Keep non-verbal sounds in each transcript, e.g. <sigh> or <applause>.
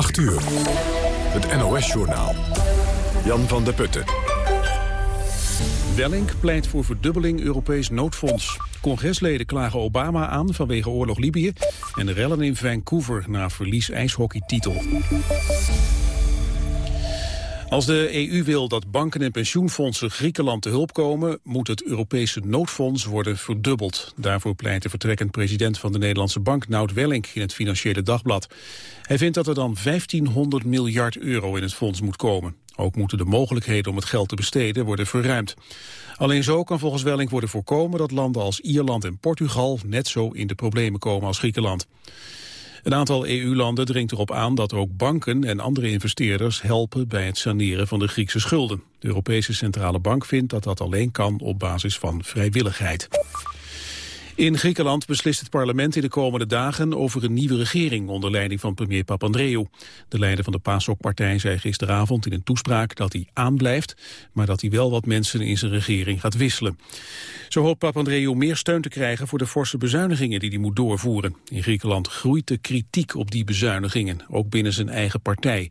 8 uur. Het NOS-journaal. Jan van der Putten. Wellink pleit voor verdubbeling Europees noodfonds. Congresleden klagen Obama aan vanwege oorlog Libië... en rellen in Vancouver na verlies ijshockeytitel. Als de EU wil dat banken en pensioenfondsen Griekenland te hulp komen, moet het Europese noodfonds worden verdubbeld. Daarvoor pleit de vertrekkend president van de Nederlandse bank, Nout Wellink, in het Financiële Dagblad. Hij vindt dat er dan 1500 miljard euro in het fonds moet komen. Ook moeten de mogelijkheden om het geld te besteden worden verruimd. Alleen zo kan volgens Wellink worden voorkomen dat landen als Ierland en Portugal net zo in de problemen komen als Griekenland. Een aantal EU-landen dringt erop aan dat ook banken en andere investeerders helpen bij het saneren van de Griekse schulden. De Europese Centrale Bank vindt dat dat alleen kan op basis van vrijwilligheid. In Griekenland beslist het parlement in de komende dagen over een nieuwe regering onder leiding van premier Papandreou. De leider van de PASOK-partij zei gisteravond in een toespraak dat hij aanblijft, maar dat hij wel wat mensen in zijn regering gaat wisselen. Zo hoopt Papandreou meer steun te krijgen voor de forse bezuinigingen die hij moet doorvoeren. In Griekenland groeit de kritiek op die bezuinigingen, ook binnen zijn eigen partij.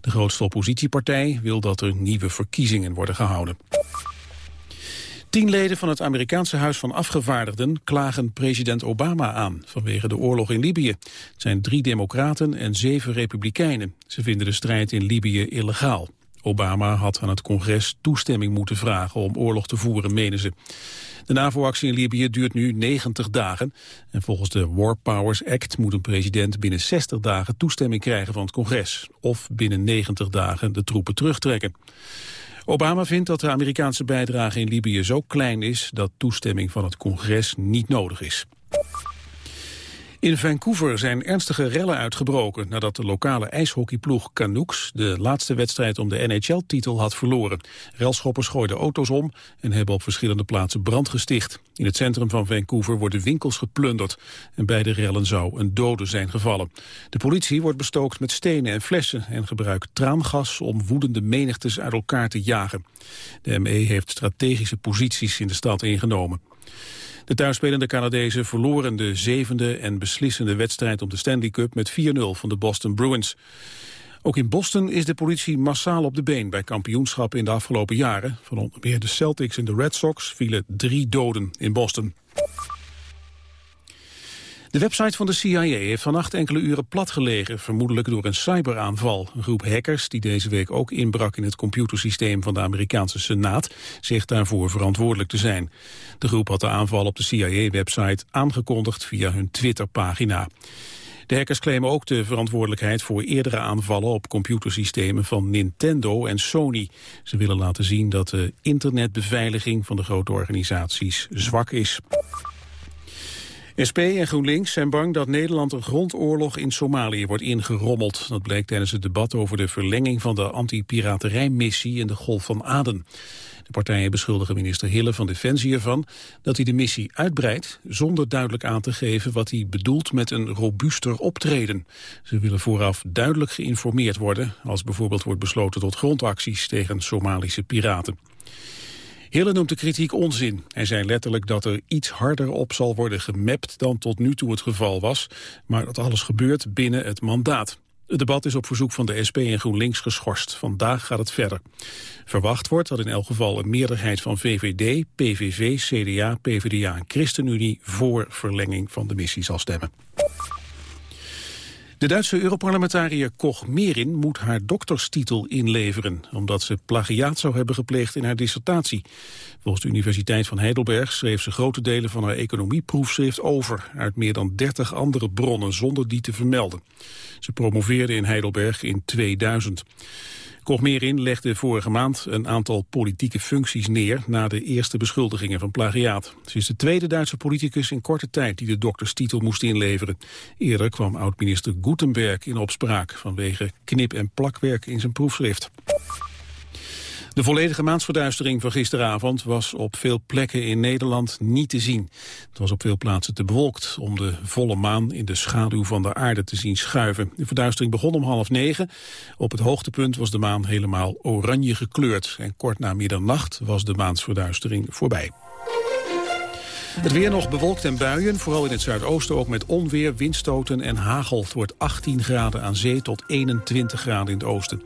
De grootste oppositiepartij wil dat er nieuwe verkiezingen worden gehouden. Tien leden van het Amerikaanse Huis van Afgevaardigden klagen president Obama aan vanwege de oorlog in Libië. Het zijn drie democraten en zeven republikeinen. Ze vinden de strijd in Libië illegaal. Obama had aan het congres toestemming moeten vragen om oorlog te voeren, menen ze. De NAVO-actie in Libië duurt nu 90 dagen. En volgens de War Powers Act moet een president binnen 60 dagen toestemming krijgen van het congres. Of binnen 90 dagen de troepen terugtrekken. Obama vindt dat de Amerikaanse bijdrage in Libië zo klein is dat toestemming van het congres niet nodig is. In Vancouver zijn ernstige rellen uitgebroken nadat de lokale ijshockeyploeg Canucks de laatste wedstrijd om de NHL-titel had verloren. Relschoppers gooiden auto's om en hebben op verschillende plaatsen brand gesticht. In het centrum van Vancouver worden winkels geplunderd en bij de rellen zou een dode zijn gevallen. De politie wordt bestookt met stenen en flessen en gebruikt traangas om woedende menigtes uit elkaar te jagen. De ME heeft strategische posities in de stad ingenomen. De thuisspelende Canadezen verloren de zevende en beslissende wedstrijd om de Stanley Cup met 4-0 van de Boston Bruins. Ook in Boston is de politie massaal op de been bij kampioenschappen in de afgelopen jaren. Van onder meer de Celtics en de Red Sox vielen drie doden in Boston. De website van de CIA heeft vannacht enkele uren platgelegen, vermoedelijk door een cyberaanval. Een groep hackers, die deze week ook inbrak in het computersysteem van de Amerikaanse Senaat, zegt daarvoor verantwoordelijk te zijn. De groep had de aanval op de CIA-website aangekondigd via hun Twitterpagina. De hackers claimen ook de verantwoordelijkheid voor eerdere aanvallen op computersystemen van Nintendo en Sony. Ze willen laten zien dat de internetbeveiliging van de grote organisaties zwak is. SP en GroenLinks zijn bang dat Nederland een grondoorlog in Somalië wordt ingerommeld. Dat bleek tijdens het debat over de verlenging van de anti-piraterijmissie in de Golf van Aden. De partijen beschuldigen minister Hille van Defensie ervan dat hij de missie uitbreidt zonder duidelijk aan te geven wat hij bedoelt met een robuuster optreden. Ze willen vooraf duidelijk geïnformeerd worden als bijvoorbeeld wordt besloten tot grondacties tegen Somalische piraten. Hille noemt de kritiek onzin. Hij zei letterlijk dat er iets harder op zal worden gemapt dan tot nu toe het geval was, maar dat alles gebeurt binnen het mandaat. Het debat is op verzoek van de SP en GroenLinks geschorst. Vandaag gaat het verder. Verwacht wordt dat in elk geval een meerderheid van VVD, PVV, CDA, PvdA en ChristenUnie voor verlenging van de missie zal stemmen. De Duitse Europarlementariër Koch Merin moet haar dokterstitel inleveren... omdat ze plagiaat zou hebben gepleegd in haar dissertatie. Volgens de Universiteit van Heidelberg schreef ze grote delen van haar economieproefschrift over... uit meer dan 30 andere bronnen zonder die te vermelden. Ze promoveerde in Heidelberg in 2000. Kochmerin legde vorige maand een aantal politieke functies neer... na de eerste beschuldigingen van plagiaat. Ze is de tweede Duitse politicus in korte tijd die de dokterstitel moest inleveren. Eerder kwam oud-minister Gutenberg in opspraak... vanwege knip- en plakwerk in zijn proefschrift. De volledige maansverduistering van gisteravond was op veel plekken in Nederland niet te zien. Het was op veel plaatsen te bewolkt om de volle maan in de schaduw van de aarde te zien schuiven. De verduistering begon om half negen. Op het hoogtepunt was de maan helemaal oranje gekleurd. En kort na middernacht was de maansverduistering voorbij. Het weer nog bewolkt en buien, vooral in het zuidoosten ook met onweer, windstoten en hagel. Het wordt 18 graden aan zee tot 21 graden in het oosten.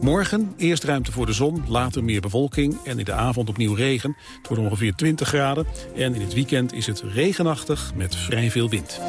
Morgen eerst ruimte voor de zon, later meer bewolking en in de avond opnieuw regen. Het wordt ongeveer 20 graden en in het weekend is het regenachtig met vrij veel wind.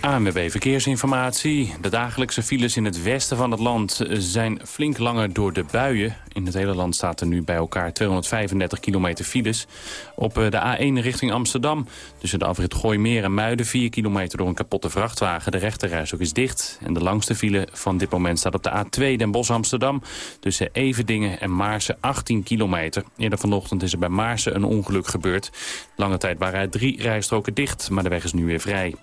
ANWB Verkeersinformatie. De dagelijkse files in het westen van het land zijn flink langer door de buien. In het hele land staat er nu bij elkaar 235 kilometer files. Op eh, de A1 richting Amsterdam tussen de afrit Gooimeer en Muiden... 4 kilometer door een kapotte vrachtwagen. De rechterreis ook is dicht. En de langste file van dit moment staat op de A2 Den Bosch-Amsterdam... tussen Everdingen en Maarsen 18 kilometer. Eerder vanochtend is er bij Maarsen een ongeluk gebeurd. Lange tijd waren er drie rijstroken dicht, maar de weg is nu weer vrij.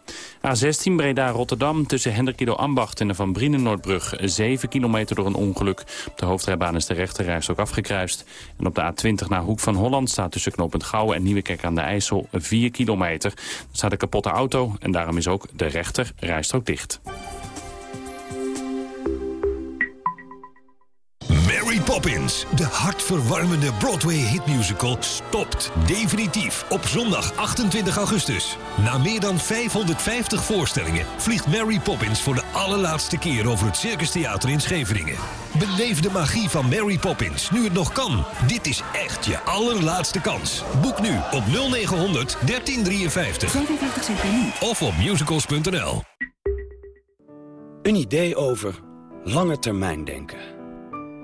A16 Breda-Rotterdam tussen Hendrikido Ambacht en de Van Brienen-Noordbrug... 7 kilometer door een ongeluk. Op de hoofdrijbaan is de rechterreis ook afgekruist. En op de A20 naar Hoek van Holland staat tussen knooppunt Gouwen en Nieuwekerk aan de IJssel 4 kilometer. Er staat een kapotte auto en daarom is ook de rechter rijstrook dicht. Poppins, de hartverwarmende Broadway-hitmusical, stopt definitief op zondag 28 augustus. Na meer dan 550 voorstellingen vliegt Mary Poppins voor de allerlaatste keer over het Circus Theater in Scheveningen. Beleef de magie van Mary Poppins, nu het nog kan. Dit is echt je allerlaatste kans. Boek nu op 0900 1353. 55 cent per minuut. Of op musicals.nl. Een idee over lange termijn denken.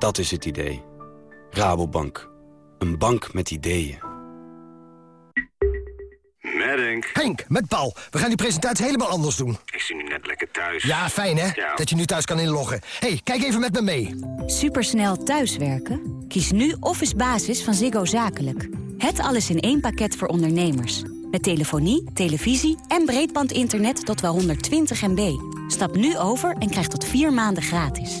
Dat is het idee. Rabobank. Een bank met ideeën. Met Henk, met Paul. We gaan die presentatie helemaal anders doen. Ik zie nu net lekker thuis. Ja, fijn hè? Ja. Dat je nu thuis kan inloggen. hey, kijk even met me mee. Supersnel thuiswerken? Kies nu Office Basis van Ziggo Zakelijk. Het alles in één pakket voor ondernemers. Met telefonie, televisie en breedbandinternet tot wel 120 MB. Stap nu over en krijg tot vier maanden gratis.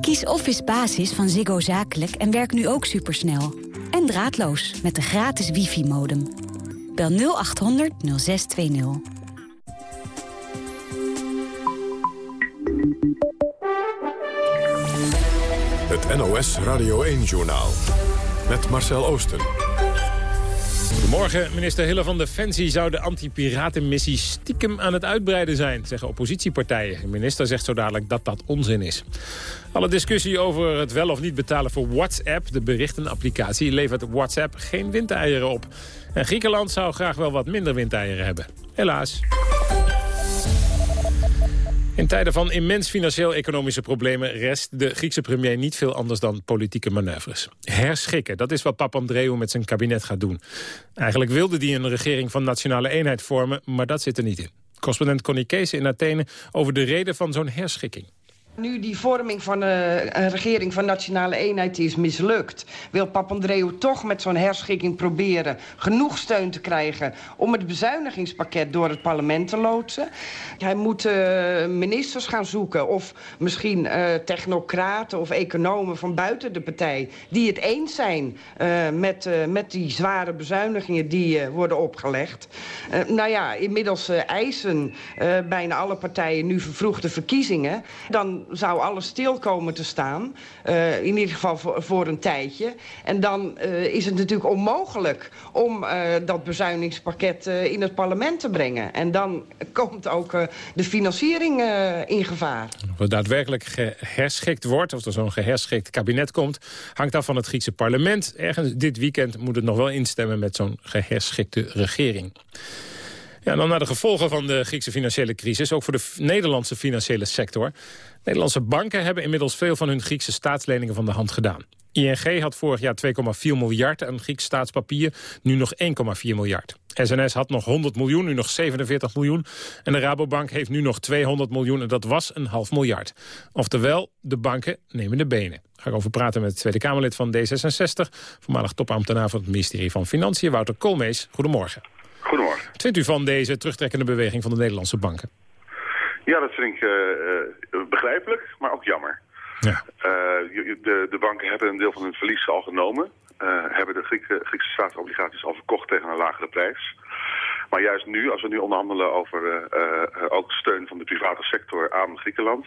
Kies Office Basis van Ziggo Zakelijk en werk nu ook supersnel. En draadloos met de gratis wifi-modem. Bel 0800 0620. Het NOS Radio 1-journaal. Met Marcel Oosten. Goedemorgen. Minister Hille van Defensie zou de anti-piratenmissie stiekem aan het uitbreiden zijn, zeggen oppositiepartijen. De minister zegt zo dadelijk dat dat onzin is. Alle discussie over het wel of niet betalen voor WhatsApp, de berichtenapplicatie, levert WhatsApp geen windeieren op. En Griekenland zou graag wel wat minder windeieren hebben. Helaas. In tijden van immens financieel-economische problemen... rest de Griekse premier niet veel anders dan politieke manoeuvres. Herschikken, dat is wat Papandreou met zijn kabinet gaat doen. Eigenlijk wilde hij een regering van nationale eenheid vormen... maar dat zit er niet in. Correspondent Connie Kees in Athene over de reden van zo'n herschikking. Nu die vorming van uh, een regering van nationale eenheid is mislukt... wil Papandreou toch met zo'n herschikking proberen... genoeg steun te krijgen om het bezuinigingspakket door het parlement te loodsen. Hij moet uh, ministers gaan zoeken of misschien uh, technocraten of economen van buiten de partij... die het eens zijn met, met die zware bezuinigingen die worden opgelegd. nou ja, inmiddels eisen bijna alle partijen nu vervroegde verkiezingen... Dan zou alles stil komen te staan. Uh, in ieder geval voor, een tijdje. En dan uh, is het natuurlijk onmogelijk om uh, dat bezuiningspakket in het parlement te brengen. En dan komt ook de financiering in gevaar. Of het daadwerkelijk geherschikt wordt, of er zo'n geherschikt kabinet komt... hangt af van het Griekse parlement. Ergens dit weekend moet het nog wel instemmen met zo'n geherschikte regering. Ja, dan naar de gevolgen van de Griekse financiële crisis. Ook voor de Nederlandse financiële sector. Nederlandse banken hebben inmiddels veel van hun Griekse staatsleningen van de hand gedaan. ING had vorig jaar 2,4 miljard aan Grieks staatspapier, nu nog 1,4 miljard. SNS had nog 100 miljoen, nu nog 47 miljoen. En de Rabobank heeft nu nog 200 miljoen en dat was een half miljard. Oftewel, de banken nemen de benen. Ga ik over praten met Tweede Kamerlid van D66... voormalig topambtenaar van het ministerie van Financiën, Wouter Koolmees. Goedemorgen. Goedemorgen. Wat vindt u van deze terugtrekkende beweging van de Nederlandse banken? Ja, dat vind ik uh, begrijpelijk, maar ook jammer. Ja. Uh, de, de banken hebben een deel van hun verlies al genomen. Uh, hebben de Griekse, Griekse staatsobligaties al verkocht tegen een lagere prijs. Maar juist nu, als we nu onderhandelen over uh, ook steun van de private sector aan Griekenland...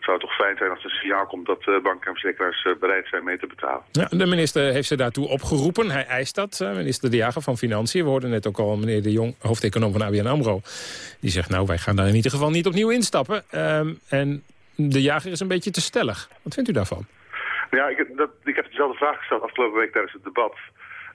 zou het toch fijn zijn als er een signaal komt dat banken en verzekeraars bereid zijn mee te betalen. Ja, de minister heeft ze daartoe opgeroepen. Hij eist dat, minister De Jager van Financiën. We hoorden net ook al meneer De Jong, hoofdeconoom van ABN AMRO. Die zegt, nou, wij gaan daar in ieder geval niet opnieuw instappen. Uh, en De Jager is een beetje te stellig. Wat vindt u daarvan? Ja, ik, dat, ik heb dezelfde vraag gesteld afgelopen week tijdens het debat.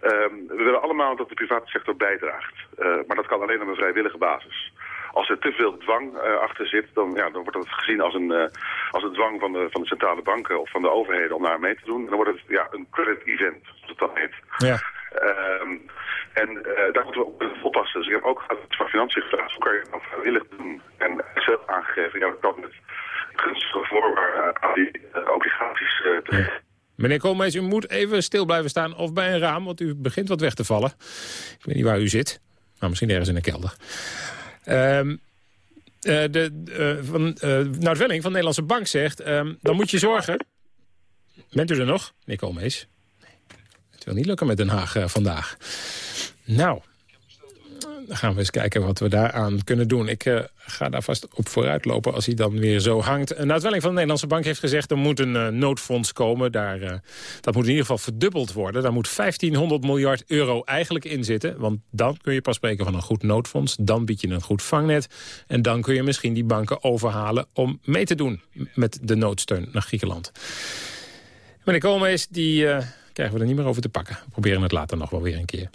Um, we willen allemaal dat de private sector bijdraagt. Uh, maar dat kan alleen op een vrijwillige basis. Als er te veel dwang uh, achter zit, dan, ja, dan wordt dat gezien als een, uh, als een dwang van de, van de centrale banken of van de overheden om daar mee te doen. En dan wordt het ja, een credit event, zoals dat heet. Ja. Um, en daar moeten we op oppassen. Dus ik heb ook van Financiën gevraagd, hoe kan je dat nou vrijwillig doen? En zelf aangegeven, ja, dat kan met gunstige voorwaarden aan die obligaties te Meneer Koolmees, u moet even stil blijven staan of bij een raam, want u begint wat weg te vallen. Ik weet niet waar u zit, maar misschien ergens in de kelder. Um, uh, de, uh, van, Welling van de Nederlandse Bank zegt, um, dan moet je zorgen... Bent u er nog, meneer Koolmees? Het wil niet lukken met Den Haag vandaag. Nou, gaan we eens kijken wat we daaraan kunnen doen. Ik uh, ga daar vast op vooruit lopen als hij dan weer zo hangt. Een uitwelling van de Nederlandse Bank heeft gezegd... er moet een uh, noodfonds komen. Daar, uh, dat moet in ieder geval verdubbeld worden. Daar moet 1500 miljard euro eigenlijk in zitten. Want dan kun je pas spreken van een goed noodfonds. Dan bied je een goed vangnet. En dan kun je misschien die banken overhalen om mee te doen... met de noodsteun naar Griekenland. Meneer Koolmees, die krijgen we er niet meer over te pakken. We proberen het later nog wel weer een keer.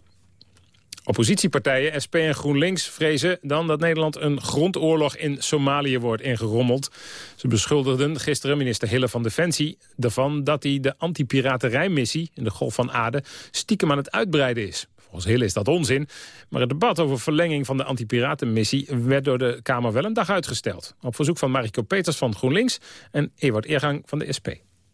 Oppositiepartijen, SP en GroenLinks, vrezen dan dat Nederland een grondoorlog in Somalië wordt ingerommeld. Ze beschuldigden gisteren minister Hille van Defensie ervan dat hij de anti-piraterijmissie in de Golf van Aden stiekem aan het uitbreiden is. Volgens Hille is dat onzin, maar het debat over verlenging van de anti-piratenmissie werd door de Kamer wel een dag uitgesteld. Op verzoek van Mariko Peters van GroenLinks en Ewart Eergang van de SP.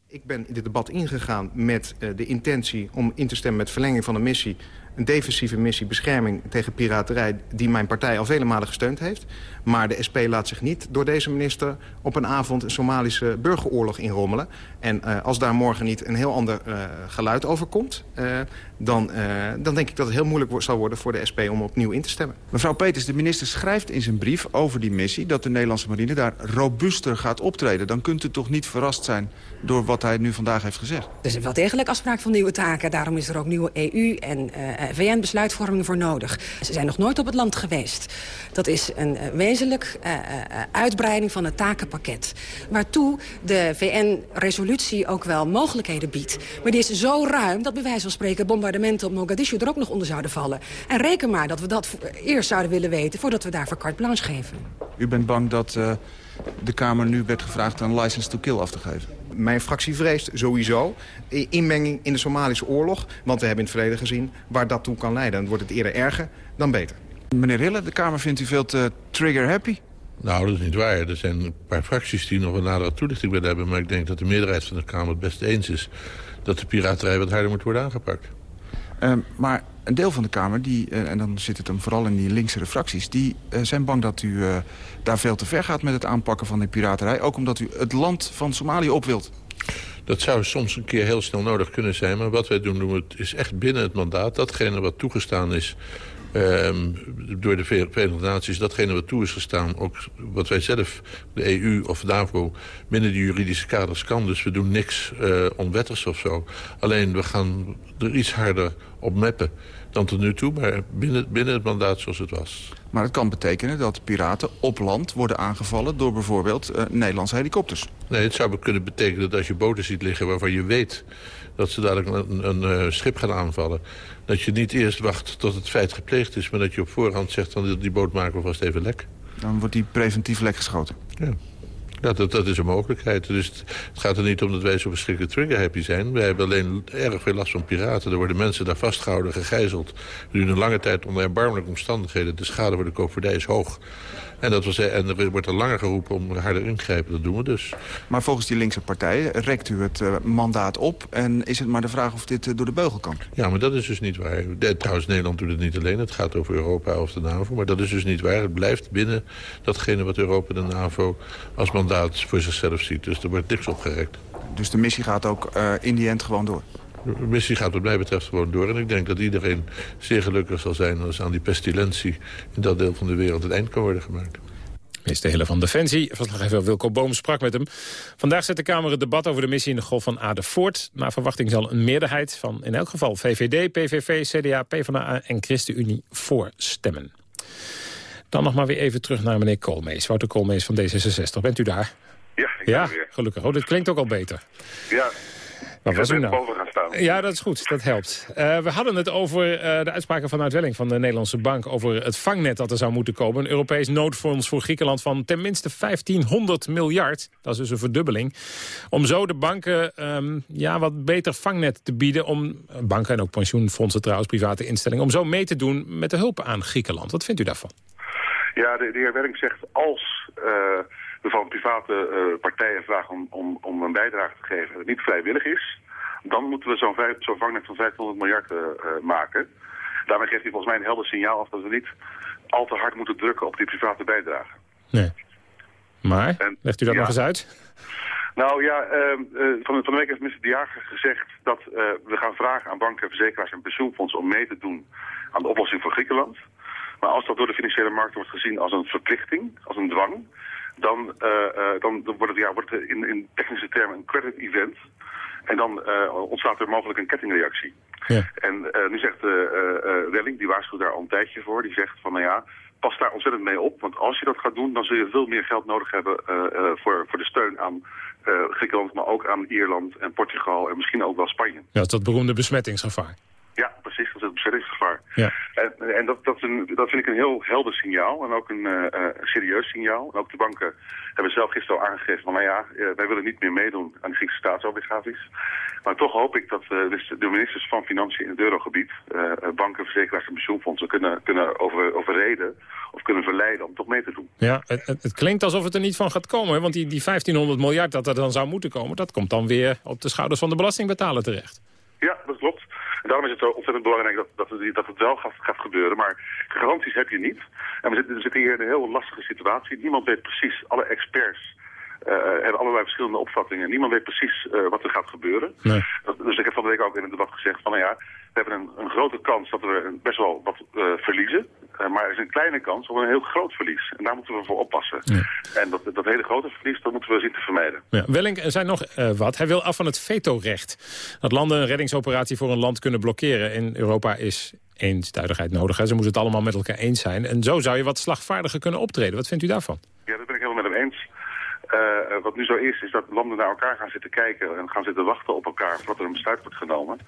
Ik ben in dit debat ingegaan met uh, de intentie om in te stemmen met verlenging van de missie een defensieve missie bescherming tegen piraterij... die mijn partij al vele malen gesteund heeft. Maar de SP laat zich niet door deze minister op een avond... een Somalische burgeroorlog inrommelen. En uh, als daar morgen niet een heel ander uh, geluid over komt... Uh, dan, dan denk ik dat het heel moeilijk zal worden voor de SP om opnieuw in te stemmen. Mevrouw Peters, de minister schrijft in zijn brief over die missie... dat de Nederlandse marine daar robuuster gaat optreden. Dan kunt u toch niet verrast zijn door wat hij nu vandaag heeft gezegd? Er is wel degelijk afspraak van nieuwe taken. Daarom is er ook nieuwe EU- en VN-besluitvorming voor nodig. Ze zijn nog nooit op het land geweest. Dat is een wezenlijk uh, uitbreiding van het takenpakket. Waartoe de VN-resolutie ook wel mogelijkheden biedt. Maar die is zo ruim dat bij wijze van spreken bombardementen op Mogadishu er ook nog onder zouden vallen. En reken maar dat we dat eerst zouden willen weten voordat we daarvoor carte blanche geven. U bent bang dat de Kamer nu werd gevraagd een license to kill af te geven? Mijn fractie vreest sowieso inmenging in de Somalische oorlog. Want we hebben in het verleden gezien waar dat toe kan leiden. Dan wordt het eerder erger dan beter. Meneer Hille, de Kamer vindt u veel te trigger-happy? Nou, dat is niet waar. Er zijn een paar fracties die nog een nadere toelichting willen hebben. Maar ik denk dat de meerderheid van de Kamer het best eens is... dat de piraterij wat harder moet worden aangepakt. Uh, maar een deel van de Kamer, die, uh, en dan zit het hem vooral in die linksere fracties... die uh, zijn bang dat u daar veel te ver gaat met het aanpakken van de piraterij. Ook omdat u het land van Somalië op wilt. Dat zou soms een keer heel snel nodig kunnen zijn. Maar wat wij doen, doen we, is echt binnen het mandaat. Datgene wat toegestaan is ehm, door de Verenigde Naties... datgene wat toe is gestaan, ook wat wij zelf, de EU of NAVO... binnen de juridische kaders kan. Dus we doen niks uh, onwettigs of zo. Alleen we gaan er iets harder op mappen dan tot nu toe, maar binnen, binnen het mandaat zoals het was. Maar het kan betekenen dat piraten op land worden aangevallen... door bijvoorbeeld uh, Nederlandse helikopters. Nee, het zou kunnen betekenen dat als je boten ziet liggen... waarvan je weet dat ze dadelijk een, een, uh, schip gaan aanvallen... dat je niet eerst wacht tot het feit gepleegd is... maar dat je op voorhand zegt, dan die boot maken we vast even lek. Dan wordt die preventief lek geschoten. Ja. Ja, dat, dat is een mogelijkheid. Dus het, het, gaat er niet om dat wij zo verschrikkelijk trigger-happy zijn. Wij hebben alleen erg veel last van piraten. Er worden mensen daar vastgehouden, gegijzeld. Nu een lange tijd onder erbarmelijke omstandigheden. De schade voor de koopvaardij is hoog. En, dat was, en er wordt er langer geroepen om harder ingrijpen. Dat doen we dus. Maar volgens die linkse partijen rekt u het uh, mandaat op... en is het maar de vraag of dit uh, door de beugel kan? Ja, maar dat is dus niet waar. De, trouwens, Nederland doet het niet alleen. Het gaat over Europa of de NAVO. Maar dat is dus niet waar. Het blijft binnen datgene wat Europa en de NAVO als mandaat voor zichzelf ziet. Dus er wordt niks opgerekt. Dus de missie gaat ook uh, in die end gewoon door? De missie gaat wat mij betreft gewoon door. En ik denk dat iedereen zeer gelukkig zal zijn... als aan die pestilentie in dat deel van de wereld het eind kan worden gemaakt. Minister Hille van Defensie, verslaggever Wilco Boom sprak met hem. Vandaag zet de Kamer het debat over de missie in de Golf van Aarde voort. Naar verwachting zal een meerderheid van in elk geval VVD, PVV, CDA, PvdA en ChristenUnie voorstemmen. Dan nog maar weer even terug naar meneer Koolmees. Wouter Koolmees van D66. Bent u daar? Ja, ik ja, gelukkig. Oh, dit klinkt ook al beter. Ja, Waar was u nou? gaan staan. Ja, dat is goed. Dat helpt. Uh, we hadden het over uh, de uitspraken van Uitwelling van de Nederlandse Bank... over het vangnet dat er zou moeten komen. Een Europees noodfonds voor Griekenland van tenminste 1500 miljard. Dat is dus een verdubbeling. Om zo de banken um, ja, wat beter vangnet te bieden... om banken en ook pensioenfondsen trouwens, private instellingen... om zo mee te doen met de hulp aan Griekenland. Wat vindt u daarvan? Ja, de, de heer Welling zegt als... Uh, we van private uh, partijen vragen om, om, om een bijdrage te geven... dat niet vrijwillig is, dan moeten we zo'n zo vangnet van 500 miljard uh, maken. Daarmee geeft hij volgens mij een helder signaal af dat we niet al te hard moeten drukken op die private bijdrage. Nee. Maar, en, legt u dat ja. nog eens uit? Nou ja, uh, van, van de week heeft minister De Jager gezegd dat uh, we gaan vragen aan banken, verzekeraars en pensioenfondsen om mee te doen aan de oplossing voor Griekenland. Maar als dat door de financiële markt wordt gezien als een verplichting, als een dwang, dan, uh, uh, dan wordt het, ja, wordt het in, in technische termen een credit event. En dan uh, ontstaat er mogelijk een kettingreactie. Ja. En nu zegt Welling, die waarschuwt daar al een tijdje voor, die zegt van nou ja, pas daar ontzettend mee op. Want als je dat gaat doen, dan zul je veel meer geld nodig hebben voor, voor de steun aan Griekenland, maar ook aan Ierland en Portugal en misschien ook wel Spanje. Ja, dat is dat beroemde besmettingsgevaar. Ja, precies. Dat is het besmettingsgevaar. Ja. En, en dat, dat, is een, dat vind ik een heel helder signaal en ook een uh, serieus signaal. En ook de banken hebben zelf gisteren al aangegeven van, nou ja, wij willen niet meer meedoen aan de Griekse staatsobligaties. Maar toch hoop ik dat uh, dus de ministers van Financiën in het eurogebied, banken, verzekeraars en pensioenfondsen kunnen, kunnen over, overreden of kunnen verleiden om toch mee te doen. Ja, het, het, het klinkt alsof het er niet van gaat komen, hè? want die, die 1500 miljard dat er dan zou moeten komen, dat komt dan weer op de schouders van de belastingbetaler terecht. Ja, dat klopt. En daarom is het zo ontzettend belangrijk dat, dat, het, dat het wel gaat, gaat gebeuren. Maar garanties heb je niet. En we zitten, we zitten hier in een heel lastige situatie. Niemand weet precies, alle experts uh, hebben allerlei verschillende opvattingen. Niemand weet precies uh, wat er gaat gebeuren. Nee. Dus ik heb van de week ook in het debat gezegd van nou ja, we hebben een, een grote kans dat we best wel wat uh, verliezen. maar er is een kleine kans op een heel groot verlies. En daar moeten we voor oppassen. Ja. En dat, dat hele grote verlies, dat moeten we zien te vermijden. Ja, Wellink, er zijn nog wat. Hij wil af van het vetorecht. Dat landen een reddingsoperatie voor een land kunnen blokkeren. In Europa is eensduidigheid nodig. Hè. Ze moeten het allemaal met elkaar eens zijn. En zo zou je wat slagvaardiger kunnen optreden. Wat vindt u daarvan? Ja, dat ben ik helemaal met hem eens. Wat nu zo is, is dat landen naar elkaar gaan zitten kijken en gaan zitten wachten op elkaar voordat er een besluit wordt genomen.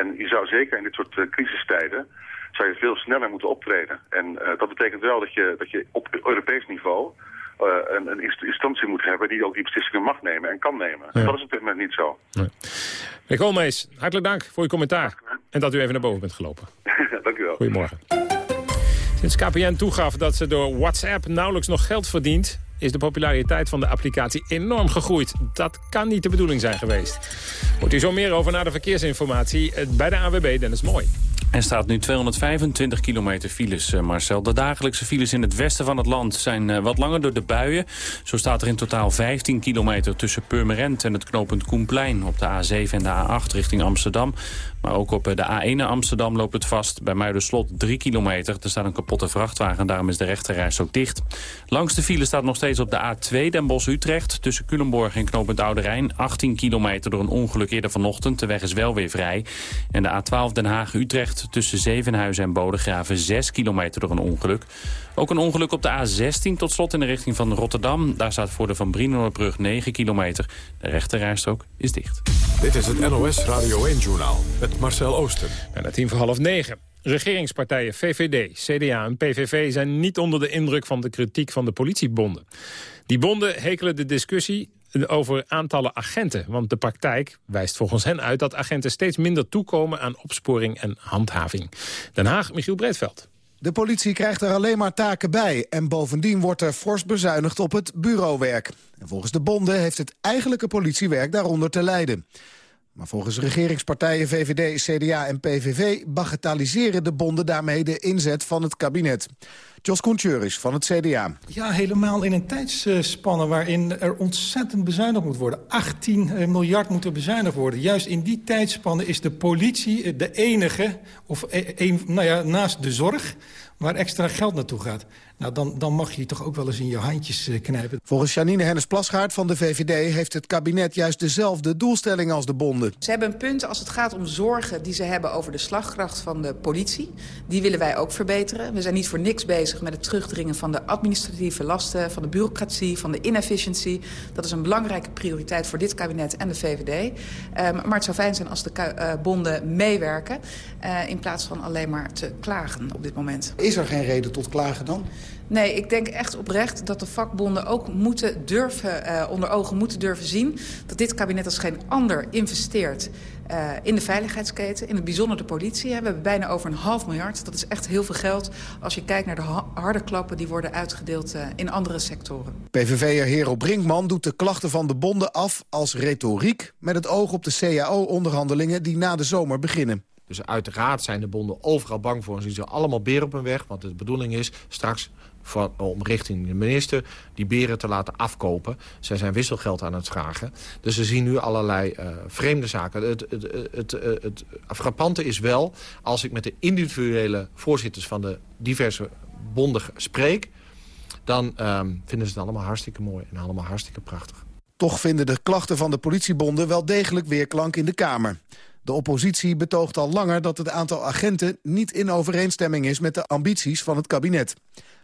En je zou zeker in dit soort uh, crisistijden zou je veel sneller moeten optreden. En uh, dat betekent wel dat je, dat je op Europees niveau een, een, instantie moet hebben die ook die beslissingen mag nemen en kan nemen. Ja. Dat is op dit moment niet zo. Nee. Meneer Koolmees, hartelijk dank voor uw commentaar. En dat u even naar boven bent gelopen. <laughs> dank u wel. Goedemorgen. Sinds KPN toegaf dat ze door WhatsApp nauwelijks nog geld verdient is de populariteit van de applicatie enorm gegroeid. Dat kan niet de bedoeling zijn geweest. Hoort u zo meer over na de verkeersinformatie bij de AWB Dennis Mooi. Er staat nu 225 kilometer files, eh, Marcel. De dagelijkse files in het westen van het land zijn eh, wat langer door de buien. Zo staat er in totaal 15 kilometer tussen Purmerend en het knooppunt Koenplein... op de A7 en de A8 richting Amsterdam. Maar ook op eh, de A1 naar Amsterdam loopt het vast. Bij Muiderslot 3 kilometer. Er staat een kapotte vrachtwagen, daarom is de rechterreis ook dicht. Langs de file staat nog steeds op de A2 Den Bosch-Utrecht... tussen Culemborg en knooppunt Oude Rijn. 18 kilometer door een ongeluk eerder vanochtend. De weg is wel weer vrij. En de A12 Den Haag-Utrecht tussen Zevenhuizen en Bodegraven 6 kilometer door een ongeluk. Ook een ongeluk op de A16 tot slot in de richting van Rotterdam. Daar staat voor de Van Brienoordbrug 9 kilometer. De rechterrijstrook is dicht. Dit is het NOS Radio 1-journaal met Marcel Oosten. Bijna tien voor half negen. Regeringspartijen VVD, CDA en PVV zijn niet onder de indruk van de kritiek van de politiebonden. Die bonden hekelen de discussie over aantallen agenten. Want de praktijk wijst volgens hen uit dat agenten steeds minder toekomen aan opsporing en handhaving. Den Haag, Michiel Breedveld. De politie krijgt er alleen maar taken bij en bovendien wordt er fors bezuinigd op het bureauwerk. En volgens de bonden heeft het eigenlijke politiewerk daaronder te lijden. Maar volgens regeringspartijen VVD, CDA en PVV... bagatelliseren de bonden daarmee de inzet van het kabinet. Jos Koentjuris van het CDA. Ja, helemaal in een tijdsspanne waarin er ontzettend bezuinigd moet worden. 18 eh, miljard moet er bezuinigd worden. Juist in die tijdspanne is de politie de enige, of e-, een, nou ja, naast de zorg waar extra geld naartoe gaat. Nou, dan, dan mag je toch ook wel eens in je handjes eh, knijpen. Volgens Janine Hennis-Plasgaard van de VVD... heeft het kabinet juist dezelfde doelstelling als de bonden. Ze hebben een punt als het gaat om zorgen die ze hebben over de slagkracht van de politie. Die willen wij ook verbeteren. We zijn niet voor niks bezig met het terugdringen van de administratieve lasten... van de bureaucratie, van de inefficiëntie. Dat is een belangrijke prioriteit voor dit kabinet en de VVD. Um, maar het zou fijn zijn als de uh, bonden meewerken... Uh, in plaats van alleen maar te klagen op dit moment. Is er geen reden tot klagen dan? Nee, ik denk echt oprecht dat de vakbonden ook moeten durven, uh, onder ogen moeten durven zien... dat dit kabinet als geen ander investeert uh, in de veiligheidsketen, in het bijzonder de politie. We hebben bijna over een half miljard. Dat is echt heel veel geld als je kijkt naar de harde klappen... die worden uitgedeeld uh, in andere sectoren. PVV'er Hero Brinkman doet de klachten van de bonden af als retoriek... met het oog op de CAO-onderhandelingen die na de zomer beginnen. Dus uiteraard zijn de bonden overal bang voor. En ze zien allemaal beren op hun weg. Want de bedoeling is straks om richting de minister die beren te laten afkopen. Zij zijn wisselgeld aan het vragen. Dus ze zien nu allerlei uh, vreemde zaken. Het, het, het, het, het frappante is wel, als ik met de individuele voorzitters van de diverse bonden spreek... dan um, vinden ze het allemaal hartstikke mooi en allemaal hartstikke prachtig. Toch vinden de klachten van de politiebonden wel degelijk weerklank in de Kamer. De oppositie betoogt al langer dat het aantal agenten niet in overeenstemming is met de ambities van het kabinet.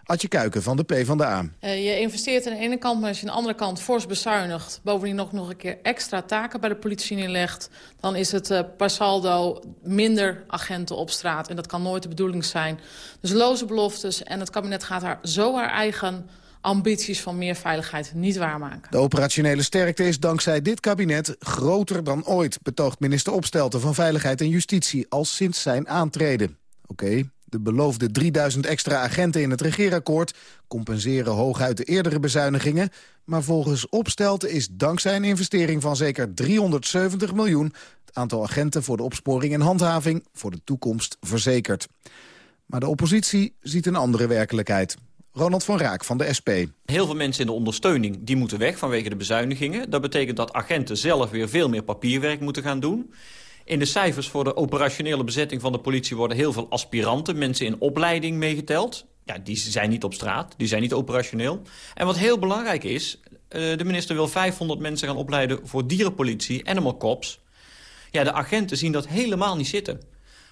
Adje Kuiken van de PvdA. Uh, je investeert aan de ene kant, maar als je aan de andere kant fors bezuinigt... bovendien nog, nog een keer extra taken bij de politie neerlegt... dan is het uh, per saldo minder agenten op straat. En dat kan nooit de bedoeling zijn. Dus loze beloftes en het kabinet gaat haar zo haar eigen ambities van meer veiligheid niet waarmaken. De operationele sterkte is dankzij dit kabinet groter dan ooit... betoogt minister Opstelten van Veiligheid en Justitie al sinds zijn aantreden. Oké, okay, de beloofde 3000 extra agenten in het regeerakkoord... compenseren hooguit de eerdere bezuinigingen... maar volgens Opstelten is dankzij een investering van zeker 370 miljoen... het aantal agenten voor de opsporing en handhaving voor de toekomst verzekerd. Maar de oppositie ziet een andere werkelijkheid. Ronald van Raak van de SP. Heel veel mensen in de ondersteuning die moeten weg vanwege de bezuinigingen. Dat betekent dat agenten zelf weer veel meer papierwerk moeten gaan doen. In de cijfers voor de operationele bezetting van de politie... worden heel veel aspiranten, mensen in opleiding meegeteld. Ja, die zijn niet op straat, die zijn niet operationeel. En wat heel belangrijk is... Uh, de minister wil 500 mensen gaan opleiden voor dierenpolitie, animal cops. Ja, de agenten zien dat helemaal niet zitten.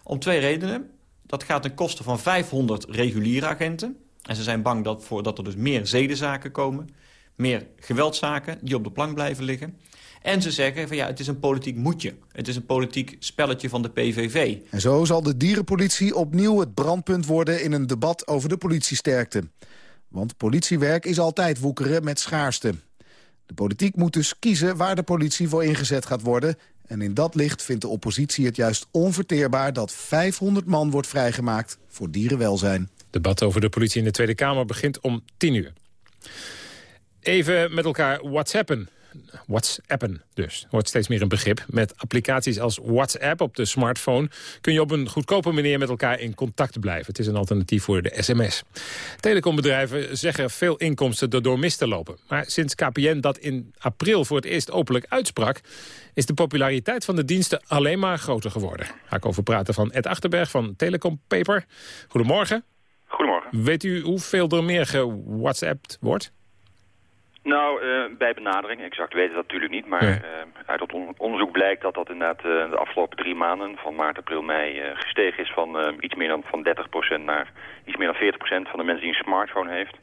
Om twee redenen. Dat gaat ten koste van 500 reguliere agenten. En ze zijn bang dat, voor, dat er dus meer zedenzaken komen. Meer geweldzaken die op de plank blijven liggen. En ze zeggen van ja, het is een politiek moetje. Het is een politiek spelletje van de PVV. En zo zal de dierenpolitie opnieuw het brandpunt worden... in een debat over de politiesterkte. Want politiewerk is altijd woekeren met schaarste. De politiek moet dus kiezen waar de politie voor ingezet gaat worden... En in dat licht vindt de oppositie het juist onverteerbaar... dat 500 man wordt vrijgemaakt voor dierenwelzijn. Debat over de politie in de Tweede Kamer begint om 10 uur. Even met elkaar whatsappen. WhatsAppen dus. Wordt steeds meer een begrip. Met applicaties als WhatsApp op de smartphone... kun je op een goedkope manier met elkaar in contact blijven. Het is een alternatief voor de sms. Telecombedrijven zeggen veel inkomsten erdoor mis te lopen. Maar sinds KPN dat in april voor het eerst openlijk uitsprak... is de populariteit van de diensten alleen maar groter geworden. Ga ik over praten van Ed Achterberg van Telecom Paper. Goedemorgen. Goedemorgen. Weet u hoeveel er meer gewhatsappt wordt? Nou, uh, bij benadering, exact weten we dat natuurlijk niet. Maar uh, uit het on onderzoek blijkt dat dat inderdaad uh, de afgelopen drie maanden... van maart, april, mei gestegen is van iets meer dan van 30% naar iets meer dan 40% van de mensen die een smartphone heeft...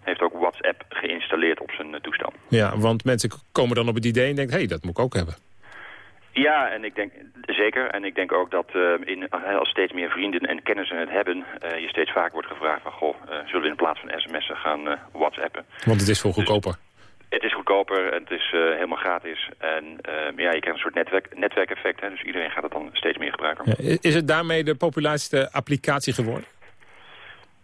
heeft ook WhatsApp geïnstalleerd op zijn toestel. Ja, want mensen komen dan op het idee en denken... hé, hey, dat moet ik ook hebben. Ja, en ik denk zeker. En ik denk ook dat uh, in, als steeds meer vrienden en kennissen het hebben, uh, je steeds vaker wordt gevraagd van, goh, uh, zullen we in plaats van sms'en gaan whatsappen? Want het is veel goedkoper. Dus, het is goedkoper het is helemaal gratis. En ja, je krijgt een soort netwerk, netwerkeffect, hè, dus iedereen gaat het dan steeds meer gebruiken. Ja, is het daarmee de populairste applicatie geworden?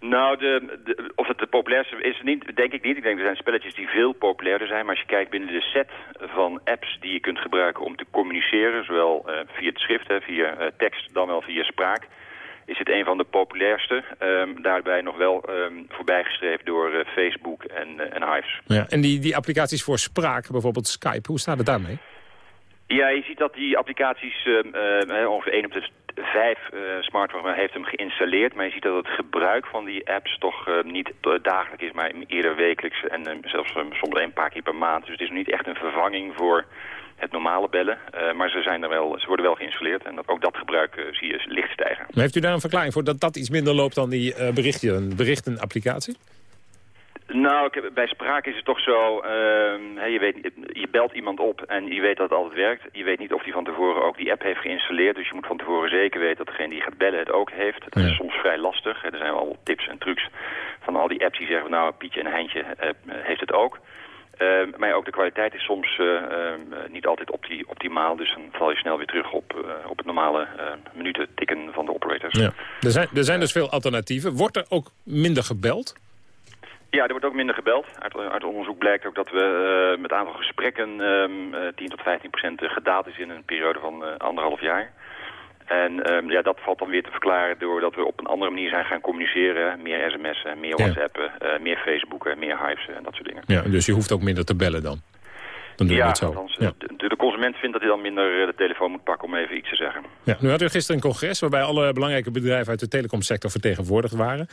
Nou, de, de, of het de populairste is, niet, denk ik niet. Ik denk er zijn spelletjes die veel populairder zijn. Maar als je kijkt binnen de set van apps die je kunt gebruiken om te communiceren... zowel uh, via het schrift, hè, via uh, tekst, dan wel via spraak... is het een van de populairste. Um, daarbij nog wel um, voorbijgestreefd door uh, Facebook en, en Hives. Ja, en die, die applicaties voor spraak, bijvoorbeeld Skype, hoe staat het daarmee? Ja, je ziet dat die applicaties uh, ongeveer 1 op de vijf uh, smartphones heeft hem geïnstalleerd. Maar je ziet dat het gebruik van die apps toch niet dagelijks is, maar eerder wekelijks. En zelfs soms een paar keer per maand. Dus het is nog niet echt een vervanging voor het normale bellen. maar ze, zijn er wel, ze worden wel geïnstalleerd. En dat, ook dat gebruik zie je licht stijgen. Maar heeft u daar een verklaring voor dat dat iets minder loopt dan die berichten, berichtenapplicatie? Nou, bij spraak is het toch zo, uh, je, weet, je belt iemand op en je weet dat het altijd werkt. Je weet niet of die van tevoren ook die app heeft geïnstalleerd. Dus je moet van tevoren zeker weten dat degene die gaat bellen het ook heeft. Dat is soms vrij lastig. Er zijn al tips en trucs van al die apps die zeggen, nou, Pietje en Heintje uh, heeft het ook. Uh, maar ook de kwaliteit is soms uh, uh, niet altijd opti optimaal. Dus dan val je snel weer terug op, op het normale minuten tikken van de operators. Ja. Er, zijn, er zijn dus veel alternatieven. Wordt er ook minder gebeld? Ja, er wordt ook minder gebeld. Uit, uit onderzoek blijkt ook dat we met aantal gesprekken um, uh, 10 tot 15 procent gedaald is in een periode van anderhalf jaar. En um, ja, dat valt dan weer te verklaren doordat we op een andere manier zijn gaan communiceren. Meer sms'en, meer whatsappen, ja. meer facebooken, meer hives en dat soort dingen. Ja, dus je hoeft ook minder te bellen dan? Dan doe je ja, het zo. Althans, ja. de, de, consument vindt dat hij dan minder de telefoon moet pakken om even iets te zeggen. Ja, nu hadden we gisteren een congres waarbij alle belangrijke bedrijven uit de telecomsector vertegenwoordigd waren.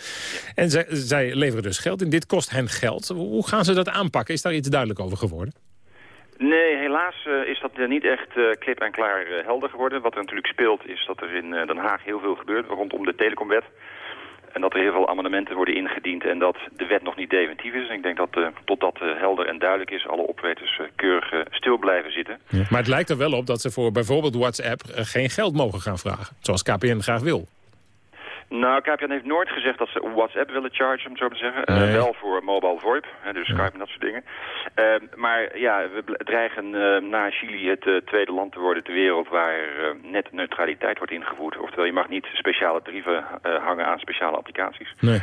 En zij, zij leveren dus geld in. Dit kost hen geld. Hoe gaan ze dat aanpakken? Is daar iets duidelijk over geworden? Nee, helaas uh, is dat uh, niet echt uh, klip en klaar helder geworden. Wat er natuurlijk speelt is dat er in Den Haag heel veel gebeurt rondom de telecomwet. En dat er heel veel amendementen worden ingediend en dat de wet nog niet definitief is. En ik denk dat totdat helder en duidelijk is, alle operators keurig stil blijven zitten. Ja. Maar het lijkt er wel op dat ze voor bijvoorbeeld WhatsApp geen geld mogen gaan vragen. Zoals KPN graag wil. Nou, KPN heeft nooit gezegd dat ze WhatsApp willen chargen, om zo te zeggen. Nee. Uh, wel voor mobile VoIP, hè, dus Skype en dat soort dingen. Uh, maar ja, we dreigen uh, na Chili het tweede land te worden ter wereld waar net neutraliteit wordt ingevoerd. Oftewel, je mag niet speciale tarieven hangen aan speciale applicaties. Nee.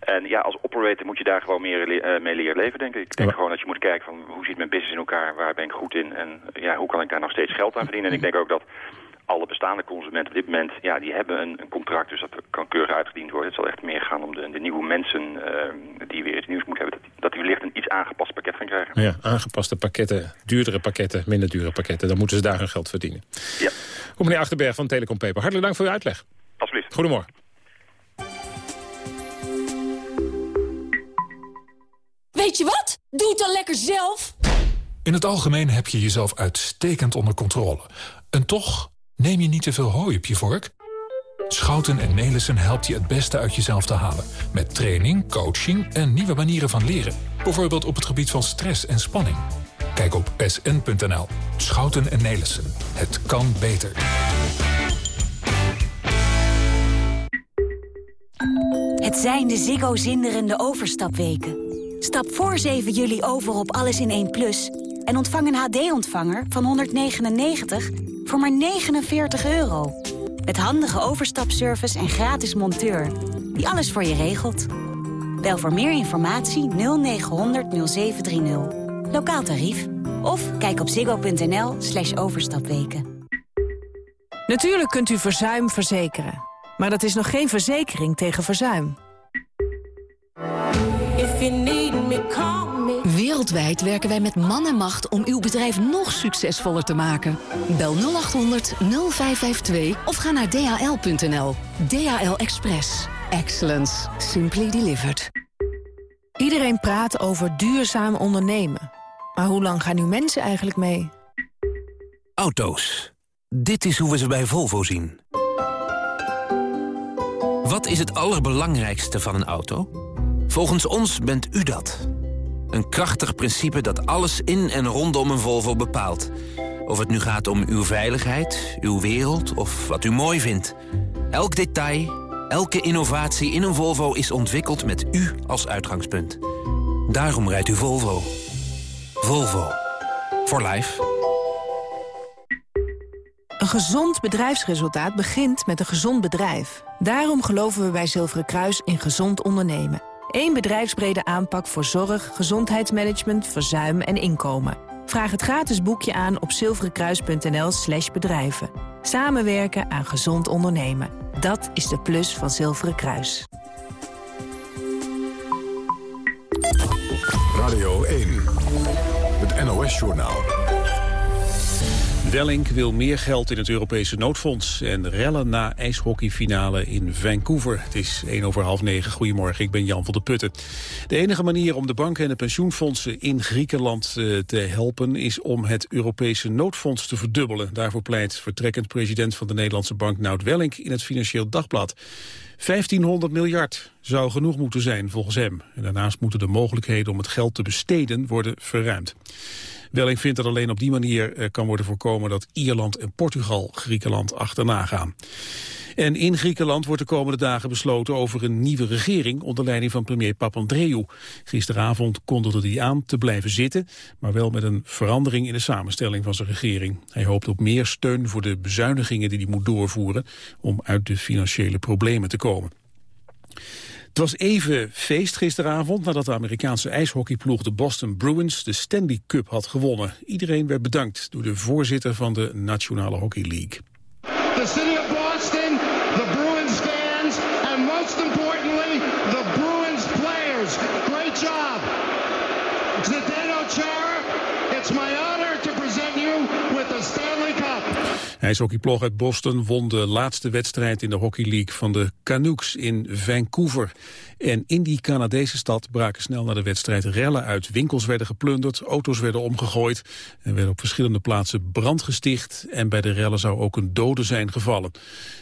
En ja, als operator moet je daar gewoon meer mee leren leven, denk ik. Ik denk ja. gewoon dat je moet kijken van hoe zit mijn business in elkaar, waar ben ik goed in en ja, hoe kan ik daar nog steeds geld aan verdienen. En ik denk ook dat alle bestaande consumenten op dit moment, ja, die hebben een, een, contract, dus dat kan keurig uitgediend worden. Het zal echt meer gaan om de, de nieuwe mensen uh, die weer iets nieuws moeten hebben, dat die, dat die wellicht een iets aangepast pakket gaan krijgen. Ja, aangepaste pakketten, duurdere pakketten, minder dure pakketten, dan moeten ze daar hun geld verdienen. Ja. Goed, meneer Achterberg van Telecom Paper, hartelijk dank voor uw uitleg. Alsjeblieft. Goedemorgen. Weet je wat? Doe het dan lekker zelf. In het algemeen heb je jezelf uitstekend onder controle. En toch neem je niet te veel hooi op je vork? Schouten en Nelissen helpt je het beste uit jezelf te halen. Met training, coaching en nieuwe manieren van leren. Bijvoorbeeld op het gebied van stress en spanning. Kijk op sn.nl. Schouten en Nelissen. Het kan beter. Het zijn de Ziggo zinderende overstapweken. Stap voor 7 juli over op Alles in 1 Plus... en ontvang een HD-ontvanger van 199 voor maar 49 euro. Met handige overstapservice en gratis monteur. Die alles voor je regelt. Bel voor meer informatie 0900 0730. Lokaal tarief. Of kijk op ziggo.nl slash overstapweken. Natuurlijk kunt u verzuim verzekeren. Maar dat is nog geen verzekering tegen verzuim. Wereldwijd werken wij met man en macht om uw bedrijf nog succesvoller te maken. Bel 0800 0552 of ga naar dhl.nl. DHL Express. Excellence. Simply delivered. Iedereen praat over duurzaam ondernemen. Maar hoe lang gaan nu mensen eigenlijk mee? Auto's. Dit is hoe we ze bij Volvo zien. Wat is het allerbelangrijkste van een auto? Volgens ons bent u dat. Een krachtig principe dat alles in en rondom een Volvo bepaalt. Of het nu gaat om uw veiligheid, uw wereld of wat u mooi vindt. Elk detail, elke innovatie in een Volvo is ontwikkeld met u als uitgangspunt. Daarom rijdt u Volvo. Volvo. For life. Een gezond bedrijfsresultaat begint met een gezond bedrijf. Daarom geloven we bij Zilveren Kruis in gezond ondernemen. Eén bedrijfsbrede aanpak voor zorg, gezondheidsmanagement, verzuim en inkomen. Vraag het gratis boekje aan op zilverenkruis.nl slash bedrijven. Samenwerken aan gezond ondernemen. Dat is de plus van Zilveren Kruis. Radio 1. Het NOS-journaal. Wellink wil meer geld in het Europese noodfonds. En rellen na ijshockeyfinale in Vancouver. Het is 1 over half 9. Goedemorgen, ik ben Jan van der Putten. De enige manier om de banken en de pensioenfondsen in Griekenland eh, te helpen... is om het Europese noodfonds te verdubbelen. Daarvoor pleit vertrekkend president van de Nederlandse bank Nout Wellink... in het Financieel Dagblad. 1500 miljard zou genoeg moeten zijn volgens hem. En daarnaast moeten de mogelijkheden om het geld te besteden worden verruimd. Welling vindt dat alleen op die manier eh, kan worden voorkomen dat Ierland en Portugal Griekenland achterna gaan. En in Griekenland wordt de komende dagen besloten over een nieuwe regering onder leiding van premier Papandreou. Gisteravond kondigde hij aan te blijven zitten, maar wel met een verandering in de samenstelling van zijn regering. Hij hoopt op meer steun voor de bezuinigingen die hij moet doorvoeren om uit de financiële problemen te komen. Het was even feest gisteravond nadat de Amerikaanse ijshockeyploeg de Boston Bruins de Stanley Cup had gewonnen. Iedereen werd bedankt door de voorzitter van de Nationale Hockey League. The city of Boston, the Bruins fans and most importantly the Bruins players. Great job. Zdeno Chara, it's my honor to present you with the Stanley Cup. IJshockeyploeg uit Boston won de laatste wedstrijd in de Hockey League van de Canucks in Vancouver. En in die Canadese stad braken snel na de wedstrijd rellen uit. Winkels werden geplunderd, auto's werden omgegooid en werden op verschillende plaatsen brand gesticht. En bij de rellen zou ook een dode zijn gevallen.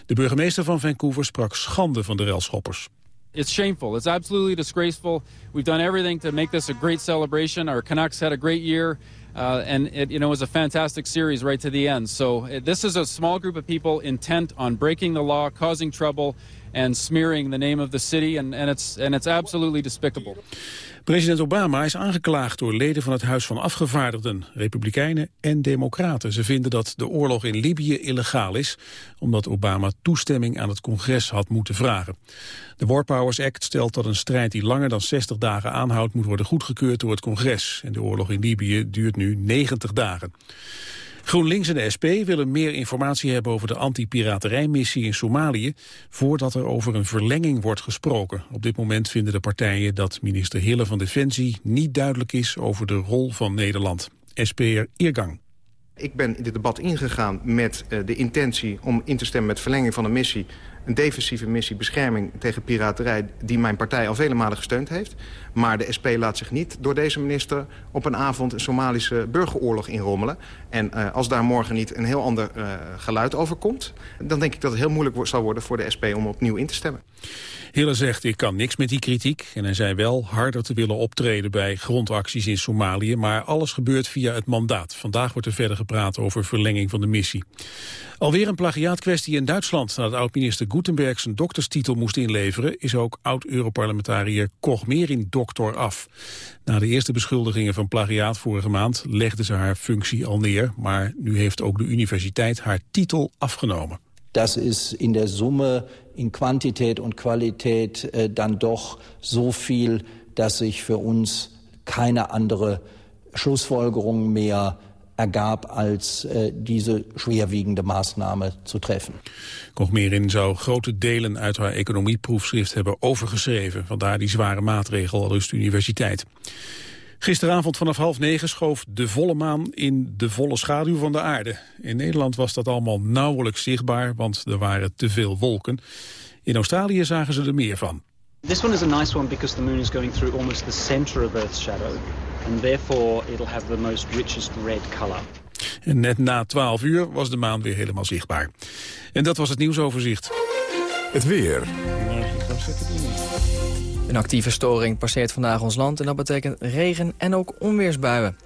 De burgemeester van Vancouver sprak schande van de relschoppers. It's shameful. It's absolutely disgraceful. We've done everything to make this a great celebration. Our Canucks had a great year. Uh, and it you know was a fantastic series right to the end. So uh, this is a small group of people intent on breaking the law, causing trouble, and smearing the name of the city, and, and it's and it's absolutely despicable. President Obama is aangeklaagd door leden van het Huis van Afgevaardigden, Republikeinen en Democraten. Ze vinden dat de oorlog in Libië illegaal is, omdat Obama toestemming aan het congres had moeten vragen. De War Powers Act stelt dat een strijd die langer dan 60 dagen aanhoudt moet worden goedgekeurd door het congres. En de oorlog in Libië duurt nu 90 dagen. GroenLinks en de SP willen meer informatie hebben over de anti-piraterijmissie in Somalië, voordat er over een verlenging wordt gesproken. Op dit moment vinden de partijen dat minister Hille van Defensie niet duidelijk is over de rol van Nederland. SP'er Eergang. Ik ben in dit debat ingegaan met uh, de intentie om in te stemmen met verlenging van een missie een defensieve missie bescherming tegen piraterij... die mijn partij al vele malen gesteund heeft. Maar de SP laat zich niet door deze minister op een avond... een Somalische burgeroorlog inrommelen. En uh, als daar morgen niet een heel ander uh, geluid over komt... dan denk ik dat het heel moeilijk zal worden voor de SP om opnieuw in te stemmen. Hille zegt, ik kan niks met die kritiek. En hij zei wel harder te willen optreden bij grondacties in Somalië. Maar alles gebeurt via het mandaat. Vandaag wordt er verder gepraat over verlenging van de missie. Alweer een plagiaatkwestie in Duitsland. Nadat oud-minister Gutenberg zijn dokterstitel moest inleveren... is ook oud-Europarlementariër Koch Merin dokter af. Na de eerste beschuldigingen van plagiaat vorige maand... legde ze haar functie al neer. Maar nu heeft ook de universiteit haar titel afgenomen. Das ist in der Summe in Quantität und Qualität äh, dann doch so viel, dass sich für uns keine andere Schlussfolgerungen mehr ergab, als äh, diese schwerwiegende Maßnahme zu treffen. Kochmerin zou grote delen uit haar economieproefschrift hebben overgeschreven. Vandaar die zware maatregel, al de universiteit. Gisteravond vanaf half negen schoof de volle maan in de volle schaduw van de aarde. In Nederland was dat allemaal nauwelijks zichtbaar, want er waren te veel wolken. In Australië zagen ze er meer van. This one is a nice one because the moon is going through almost the center of Earth's shadow. And therefore it'll have the most richest red color. En net na 12 uur was de maan weer helemaal zichtbaar. En dat was het nieuwsoverzicht. Het weer. Een actieve storing passeert vandaag ons land en dat betekent regen en ook onweersbuien.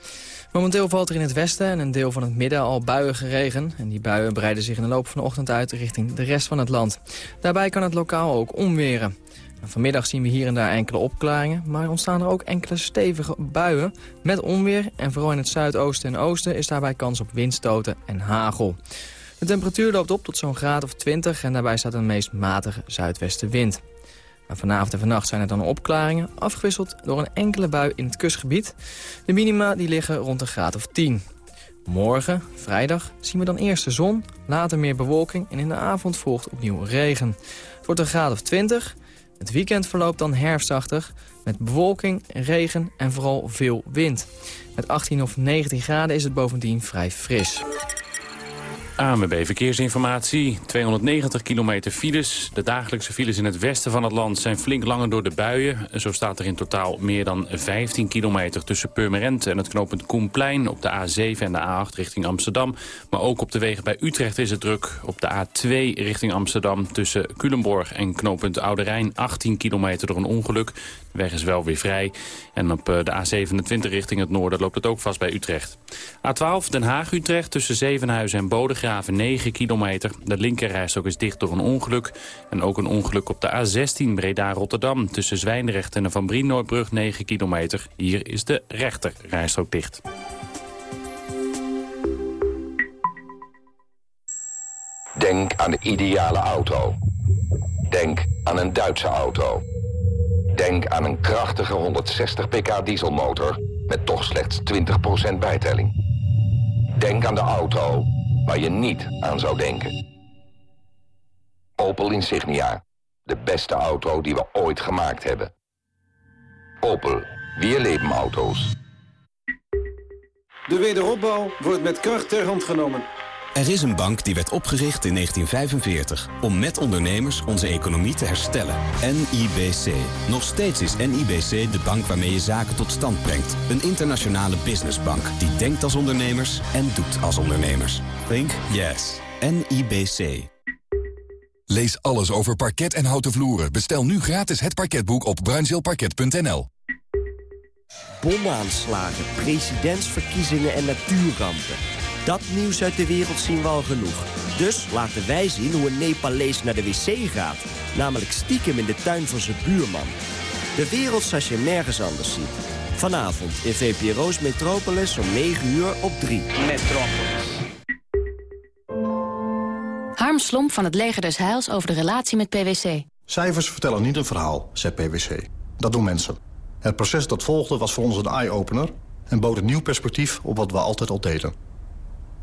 Momenteel valt er in het westen en een deel van het midden al buiige regen. En die buien breiden zich in de loop van de ochtend uit richting de rest van het land. Daarbij kan het lokaal ook onweren. Vanmiddag zien we hier en daar enkele opklaringen, maar ontstaan er ook enkele stevige buien met onweer. En vooral in het zuidoosten en oosten is daarbij kans op windstoten en hagel. De temperatuur loopt op tot zo'n graad of 20 en daarbij staat een meest matige zuidwestenwind. Maar vanavond en vannacht zijn er dan opklaringen, afgewisseld door een enkele bui in het kustgebied. De minima die liggen rond een graad of 10. Morgen, vrijdag, zien we dan eerst de zon, later meer bewolking en in de avond volgt opnieuw regen. Het wordt een graad of 20. Het weekend verloopt dan herfstachtig met bewolking, regen en vooral veel wind. Met 18 of 19 graden is het bovendien vrij fris. AMB Verkeersinformatie, 290 kilometer files. De dagelijkse files in het westen van het land zijn flink langer door de buien. Zo staat er in totaal meer dan 15 kilometer tussen Purmerend en het knooppunt Koenplein... op de A7 en de A8 richting Amsterdam. Maar ook op de wegen bij Utrecht is het druk. Op de A2 richting Amsterdam tussen Culemborg en knooppunt Oude Rijn... 18 kilometer door een ongeluk. De weg is wel weer vrij. En op eh, de A27 richting het noorden loopt het ook vast bij Utrecht. A12 Den Haag-Utrecht tussen Zevenhuizen en Bodegraven 9 kilometer. De linkerrijstok is dicht door een ongeluk. En ook een ongeluk op de A16 Breda-Rotterdam tussen Zwijndrecht en de Van Brien-Noordbrug 9 kilometer. Hier is de rechterrijstok dicht. Denk aan de ideale auto. Denk aan een Duitse auto. Denk aan een krachtige 160 pk dieselmotor met toch slechts 20% bijtelling. Denk aan de auto waar je niet aan zou denken. Opel Insignia. De beste auto die we ooit gemaakt hebben. Opel. Weer leven auto's. De wederopbouw wordt met kracht ter hand genomen. Er is een bank die werd opgericht in 1945 om met ondernemers onze economie te herstellen. NIBC. Nog steeds is NIBC de bank waarmee je zaken tot stand brengt. Een internationale businessbank die denkt als ondernemers en doet als ondernemers. Think yes. NIBC. Lees alles over parket en houten vloeren. Bestel nu gratis het parketboek op bruinzeelparket.nl. Bomaanslagen, presidentsverkiezingen en natuurrampen. Dat nieuws uit de wereld zien we al genoeg. Dus laten wij zien hoe een Nepalees naar de wc gaat. Namelijk stiekem in de tuin van zijn buurman. De wereld zoals je nergens anders ziet. Vanavond in VPRO's Metropolis om 9 uur op 3. Metropolis. Harm Slomp van het Leger des Heils over de relatie met PwC. Cijfers vertellen niet een verhaal, zegt PwC. Dat doen mensen. Het proces dat volgde was voor ons een eye-opener... en bood een nieuw perspectief op wat we altijd al deden.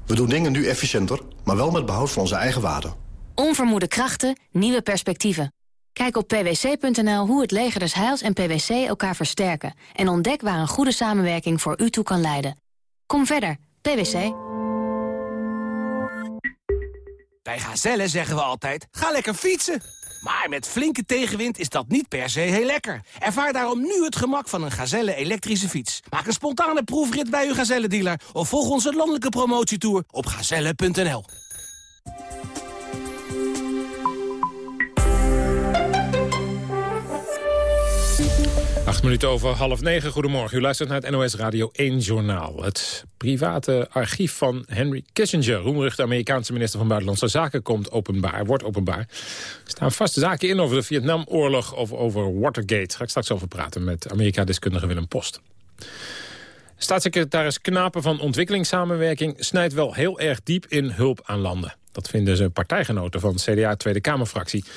We doen dingen nu efficiënter, maar wel met behoud van onze eigen waarden. Onvermoede krachten, nieuwe perspectieven. Kijk op pwc.nl hoe het leger des Heils en PwC elkaar versterken... en ontdek waar een goede samenwerking voor u toe kan leiden. Kom verder, PwC. Bij Gazelle zeggen we altijd, ga lekker fietsen. Maar met flinke tegenwind is dat niet per se heel lekker. Ervaar daarom nu het gemak van een Gazelle elektrische fiets. Maak een spontane proefrit bij uw Gazelle-dealer... of volg onze landelijke promotietour op gazelle.nl. Acht minuten over half negen. Goedemorgen. U luistert naar het NOS Radio 1 Journaal. Het private archief van Henry Kissinger... roemruchte Amerikaanse minister van Buitenlandse Zaken... komt openbaar, wordt openbaar. Er staan vaste zaken in over de Vietnamoorlog... of over Watergate. Ga ik straks over praten met Amerika-deskundige Willem Post. Staatssecretaris Knapen van Ontwikkelingssamenwerking... snijdt wel heel erg diep in hulp aan landen. Dat vinden zijn partijgenoten van CDA Tweede Kamerfractie. De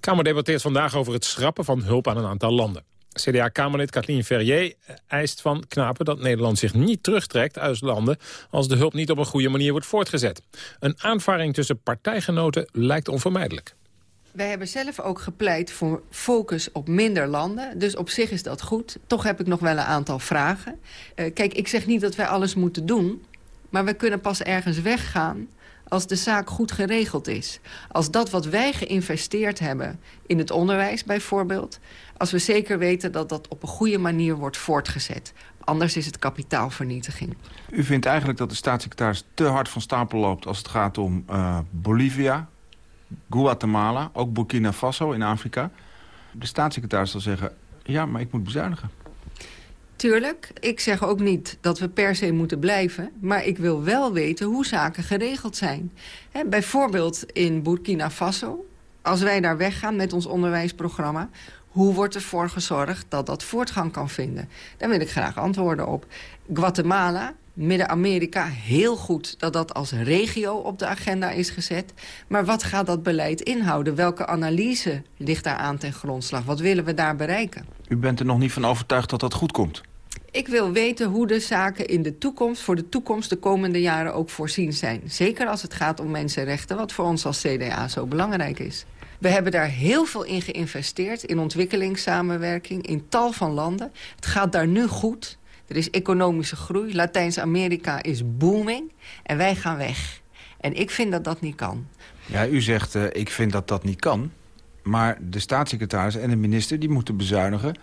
Kamer debatteert vandaag over het schrappen van hulp aan een aantal landen. CDA-Kamerlid Kathleen Ferrier eist van Knapen dat Nederland zich niet terugtrekt uit landen als de hulp niet op een goede manier wordt voortgezet. Een aanvaring tussen partijgenoten lijkt onvermijdelijk. Wij hebben zelf ook gepleit voor focus op minder landen. Dus op zich is dat goed. Toch heb ik nog wel een aantal vragen. Uh, kijk, ik zeg niet dat wij alles moeten doen. Maar we kunnen pas ergens weggaan als de zaak goed geregeld is. Als dat wat wij geïnvesteerd hebben in het onderwijs bijvoorbeeld... als we zeker weten dat dat op een goede manier wordt voortgezet. Anders is het kapitaalvernietiging. U vindt eigenlijk dat de staatssecretaris te hard van stapel loopt... als het gaat om uh, Bolivia, Guatemala, ook Burkina Faso in Afrika. De staatssecretaris zal zeggen, ja, maar ik moet bezuinigen. Tuurlijk, ik zeg ook niet dat we per se moeten blijven... maar ik wil wel weten hoe zaken geregeld zijn. Bijvoorbeeld in Burkina Faso, als wij daar weggaan met ons onderwijsprogramma... hoe wordt ervoor gezorgd dat dat voortgang kan vinden? Daar wil ik graag antwoorden op. Guatemala, Midden-Amerika, heel goed dat dat als regio op de agenda is gezet. Maar wat gaat dat beleid inhouden? Welke analyse ligt daar aan ten grondslag? Wat willen we daar bereiken? U bent er nog niet van overtuigd dat dat goed komt? Ik wil weten hoe de zaken in de toekomst, voor de toekomst de komende jaren ook voorzien zijn. Zeker als het gaat om mensenrechten, wat voor ons als CDA zo belangrijk is. We hebben daar heel veel in geïnvesteerd, in ontwikkelingssamenwerking, in tal van landen. Het gaat daar nu goed. Er is economische groei. Latijns-Amerika is booming. En wij gaan weg. En ik vind dat dat niet kan. Ja, u zegt, uh, ik vind dat dat niet kan. Maar de staatssecretaris en de minister die moeten bezuinigen.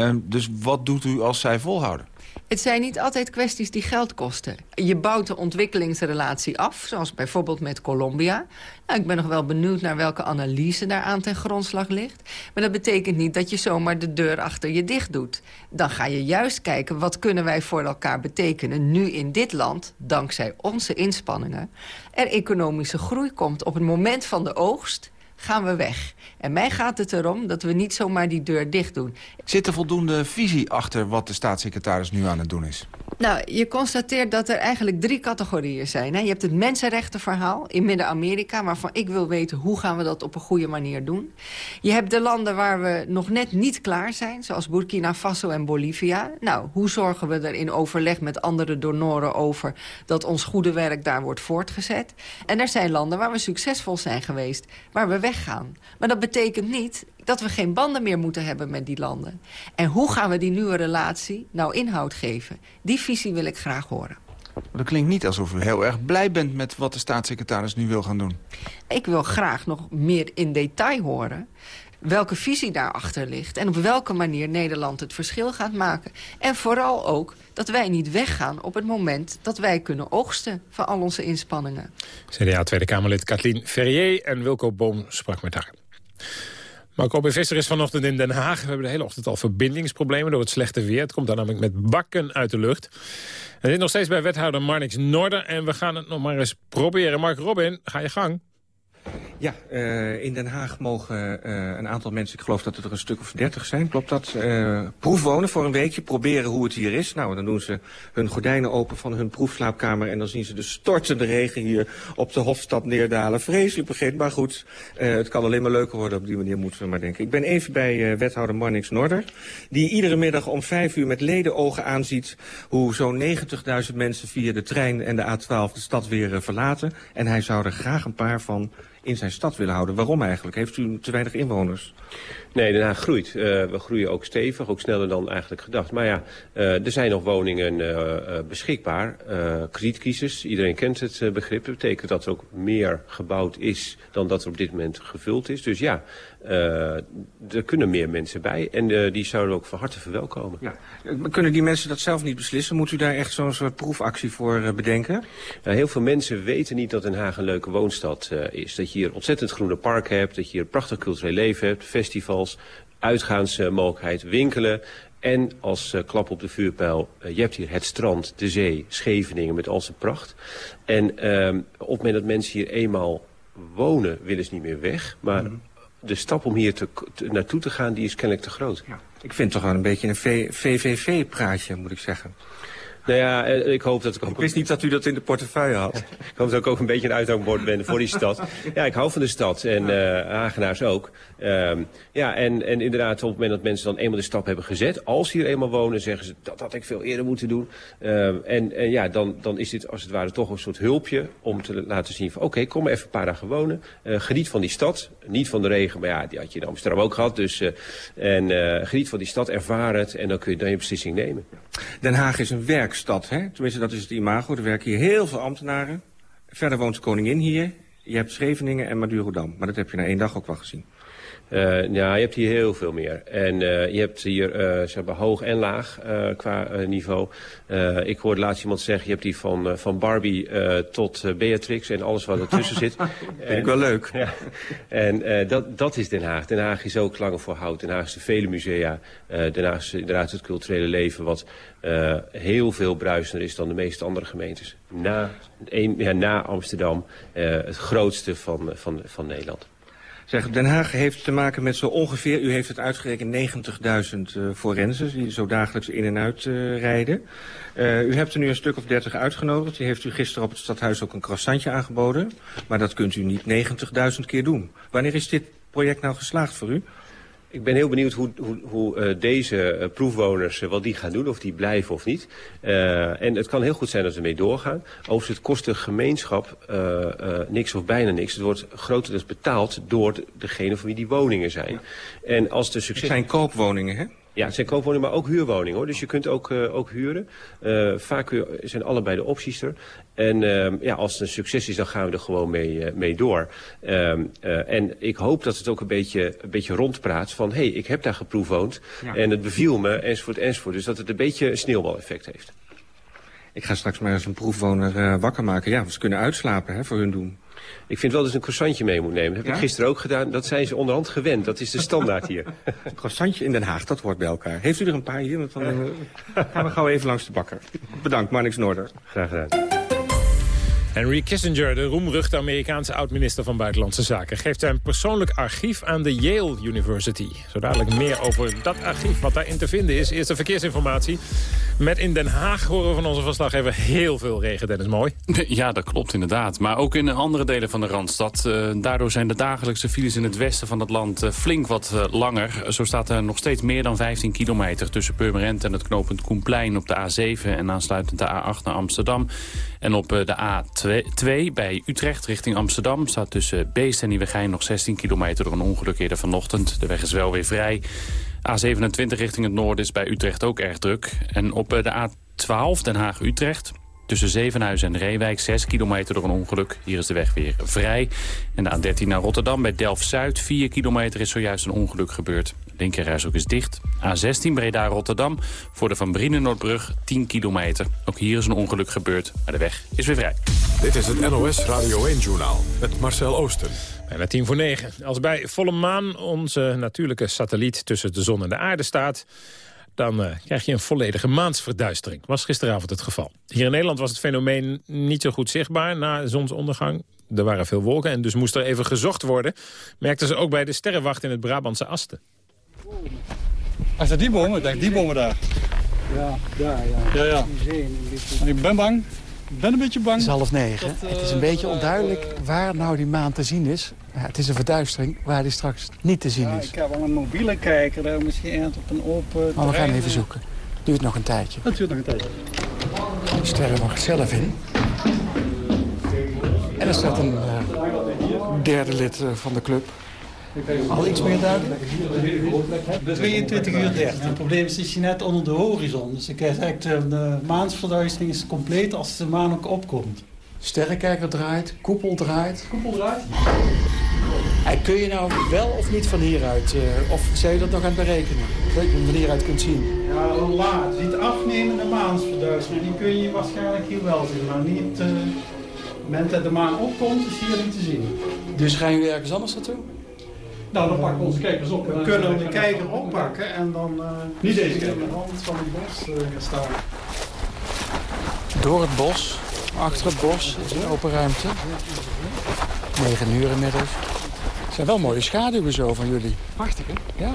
Uh, dus wat doet u als zij volhouden? Het zijn niet altijd kwesties die geld kosten. Je bouwt de ontwikkelingsrelatie af, zoals bijvoorbeeld met Colombia. Nou, ik ben nog wel benieuwd naar welke analyse daar aan ten grondslag ligt. Maar dat betekent niet dat je zomaar de deur achter je dicht doet. Dan ga je juist kijken, wat kunnen wij voor elkaar betekenen... nu in dit land, dankzij onze inspanningen... er economische groei komt op het moment van de oogst gaan we weg. En mij gaat het erom dat we niet zomaar die deur dicht doen. Zit er voldoende visie achter wat de staatssecretaris nu aan het doen is? Nou, je constateert dat er eigenlijk drie categorieën zijn. Hè? Je hebt het mensenrechtenverhaal in Midden-Amerika... waarvan ik wil weten hoe gaan we dat op een goede manier doen. Je hebt de landen waar we nog net niet klaar zijn... zoals Burkina Faso en Bolivia. Nou, hoe zorgen we er in overleg met andere donoren over... dat ons goede werk daar wordt voortgezet? En er zijn landen waar we succesvol zijn geweest... waar we weggaan. Maar dat betekent niet dat we geen banden meer moeten hebben met die landen. En hoe gaan we die nieuwe relatie nou inhoud geven? Die visie wil ik graag horen. Dat klinkt niet alsof u heel erg blij bent met wat de staatssecretaris nu wil gaan doen. Ik wil graag nog meer in detail horen welke visie daarachter ligt... en op welke manier Nederland het verschil gaat maken. En vooral ook dat wij niet weggaan op het moment dat wij kunnen oogsten... van al onze inspanningen. CDA Tweede Kamerlid Kathleen Ferrier en Wilco Boom sprak met haar. Marco. Visser is vanochtend in Den Haag. We hebben de hele ochtend al verbindingsproblemen door het slechte weer. Het komt daar namelijk met bakken uit de lucht. En dit nog steeds bij wethouder Marnix Noorder. En we gaan het nog maar eens proberen. Mark Robin, ga je gang. Ja, uh, in Den Haag mogen uh, een aantal mensen, ik geloof dat het er een stuk of dertig zijn, klopt dat, uh, proefwonen voor een weekje, proberen hoe het hier is. Nou, dan doen ze hun gordijnen open van hun proefslaapkamer en dan zien ze de stortende regen hier op de Hofstad neerdalen. Vreselijk begint, maar goed, het kan alleen maar leuker worden op die manier, moeten we maar denken. Ik ben even bij wethouder Marnix Norder, die iedere middag om vijf uur met ledenogen aanziet hoe zo'n 90.000 mensen via de trein en de A12 de stad weer verlaten. En hij zou er graag een paar van in zijn stad willen houden. Waarom eigenlijk? Heeft u te weinig inwoners? Nee, Haag groeit. Uh, we groeien ook stevig, ook sneller dan eigenlijk gedacht. Maar ja, uh, er zijn nog woningen uh, beschikbaar. kredietcrisis, iedereen kent het begrip. Dat betekent dat er ook meer gebouwd is dan dat er op dit moment gevuld is. Dus ja, er kunnen meer mensen bij. En die zouden we ook van harte verwelkomen. Ja. Kunnen die mensen dat zelf niet beslissen? Moet u daar echt zo'n soort proefactie voor bedenken? Nou, heel veel mensen weten niet dat Den Haag een leuke woonstad is. Dat je hier ontzettend groene park hebt, dat je hier een prachtig cultureel leven hebt, festivals uitgaansmogelijkheid, winkelen. En als uh, klap op de vuurpijl, uh, je hebt hier het strand, de zee, Scheveningen met al zijn pracht. En uh, op het moment dat mensen hier eenmaal wonen, willen ze niet meer weg. Maar mm -hmm. De stap om hier te, naartoe te gaan, die is kennelijk te groot. Ik vind het toch wel een beetje een VVV-praatje, moet ik zeggen. Nou ja, eh, ik hoop dat ik ook... Ik wist niet dat u dat in de portefeuille had. ik hoop dat ik ook een beetje een uithangbord ben voor die stad. Ja, ik hou van de stad en uh, Hagenaars ook. Um, ja, en, en inderdaad, op het moment dat mensen dan eenmaal de stap hebben gezet... als ze hier eenmaal wonen, zeggen ze, dat had ik veel eerder moeten doen. Um, en, en ja, dan, dan is dit als het ware toch een soort hulpje om te laten zien van... oké, okay, kom maar even een paar dagen wonen. Uh, geniet van die stad. Niet van de regen, maar ja, die had je in Amsterdam ook gehad. Dus, uh, en geniet van die stad, ervaar het en dan kun je dan je beslissing nemen. Den Haag is een werkstad, hè? Tenminste, dat is het imago. Er werken hier heel veel ambtenaren. Verder woont de koningin hier. Je hebt Scheveningen en Madurodam. Maar dat heb je na één dag ook wel gezien. Uh, ja, je hebt hier heel veel meer. En uh, je hebt hier uh, zeg maar hoog en laag qua niveau. ik hoorde laatst iemand zeggen, je hebt die van, van Barbie tot Beatrix en alles wat ertussen zit. <laughs> Vind ik wel leuk. Ja. En dat, dat is Den Haag. Den Haag is ook langer voor hout. Den Haag is de vele musea. Den Haag is inderdaad het culturele leven wat heel veel bruisender is dan de meeste andere gemeentes. Na, een, ja, na Amsterdam het grootste van, van, van Nederland. Zeg, Den Haag heeft te maken met zo ongeveer, u heeft het uitgerekend, 90.000 uh, forenses die zo dagelijks in en uit uh, rijden. Uh, u hebt er nu een stuk of 30 uitgenodigd. Die heeft u gisteren op het stadhuis ook een croissantje aangeboden. Maar dat kunt u niet 90.000 keer doen. Wanneer is dit project nou geslaagd voor u? Ik ben heel benieuwd hoe, hoe, hoe uh, deze uh, proefwoners, uh, wat die gaan doen, of die blijven of niet. en het kan heel goed zijn dat ze mee doorgaan. Overigens, het kost de gemeenschap niks of bijna niks. Het wordt grotendeels betaald door degene van wie die woningen zijn. Ja. En als de succes... Het zijn koopwoningen, hè? Ja, het zijn koopwoningen, maar ook huurwoningen. Hoor. Dus je kunt ook, uh, ook huren. Uh, vaak zijn allebei de opties er. En uh, ja, als het een succes is, dan gaan we er gewoon mee, mee door. en ik hoop dat het ook een beetje, een beetje rondpraat van... hé, hey, ik heb daar geproefwoond ja. en het beviel me, enzovoort, enzovoort. Dus dat het een beetje een sneeuwbaleffect heeft. Ik ga straks maar eens een proefwoner wakker maken. Ja, ze kunnen uitslapen hè, voor hun doen. Ik vind wel dat ze een croissantje mee moet nemen. Dat heb ja? ik gisteren ook gedaan. Dat zijn ze onderhand gewend. Dat is de standaard hier. een <laughs> croissantje in Den Haag, dat hoort bij elkaar. Heeft u er een paar hier? Want dan uh, gaan we gauw even langs de bakker. Bedankt, Marnix Noorder. Graag gedaan. Henry Kissinger, de roemruchte Amerikaanse oud-minister van Buitenlandse Zaken... geeft zijn persoonlijk archief aan de Yale University. Zo dadelijk meer over dat archief, wat daarin te vinden is. Eerste verkeersinformatie. Met in Den Haag horen we van onze verslaggever heel veel regen, Dennis Mooi. <laughs> Ja, dat klopt inderdaad. Maar ook in andere delen van de Randstad. Uh, daardoor zijn de dagelijkse files in het westen van het land uh, flink wat uh, langer. Zo staat er nog steeds meer dan 15 kilometer... tussen Purmerend en het knooppunt Koenplein op de A7... en aansluitend de A8 naar Amsterdam. En op de A2 bij Utrecht richting Amsterdam... staat tussen Beest en Nieuwegein nog 16 kilometer door een ongeluk eerder vanochtend. De weg is wel weer vrij. A27 richting het noorden is bij Utrecht ook erg druk. En op de A12 Den Haag-Utrecht... Tussen Zevenhuizen en Reewijk, 6 kilometer door een ongeluk. Hier is de weg weer vrij. En de A13 naar Rotterdam bij Delft-Zuid. 4 kilometer is zojuist een ongeluk gebeurd. Linkerreis ook is dicht. A16 Breda-Rotterdam voor de Van Brienen-Noordbrug 10 kilometer. Ook hier is een ongeluk gebeurd, maar de weg is weer vrij. Dit is het NOS Radio 1-journaal met Marcel Oosten. Bijna tien voor negen. Als bij volle maan onze natuurlijke satelliet tussen de zon en de aarde staat dan uh, krijg je een volledige maansverduistering. Was gisteravond het geval. Hier in Nederland was het fenomeen niet zo goed zichtbaar na zonsondergang. Er waren veel wolken en dus moest er even gezocht worden. Merkten ze ook bij de sterrenwacht in het Brabantse Asten. Als dat die bomen, denk die bomen daar. Ja, daar ja. Ja, ja. Ik ben bang. Ik ben een beetje bang. Het is half negen. Dat, uh, het is een beetje onduidelijk waar nou die maan te zien is. Ja, het is een verduistering waar die straks niet te zien ja, is. Ik heb wel een mobiele kijker, daar misschien op een open Maar we gaan even zoeken. Duurt nog een tijdje. Het duurt nog een tijdje. De sterren mag zelf in. En er staat een uh, derde lid uh, van de club. Al iets meer duidelijk? 22 uur 30. Het probleem is, is je net onder de horizon. Dus ik zeg, de maansverduistering is compleet als de maan ook opkomt. Sterrenkijker draait, koepel draait. Koepel draait? En kun je nou wel of niet van hieruit, uh, of zou je dat nog aan het berekenen? Dat je van hieruit kunt zien? Ja, laat. Je ziet afnemende maansverduistering. Die kun je waarschijnlijk hier wel zien, maar niet... Uh, op het moment dat de maan opkomt, is hier niet te zien. Dus gaan jullie ergens anders naartoe? Nou, dan pakken we onze kijkers op. We kunnen de kijker oppakken en dan... Uh, niet deze kijker. de van het bos uh, gaan staan. Door het bos, achter het bos, is een open ruimte. 9 uur inmiddels. Het zijn wel mooie schaduwen zo van jullie. Prachtig, hè? Ja.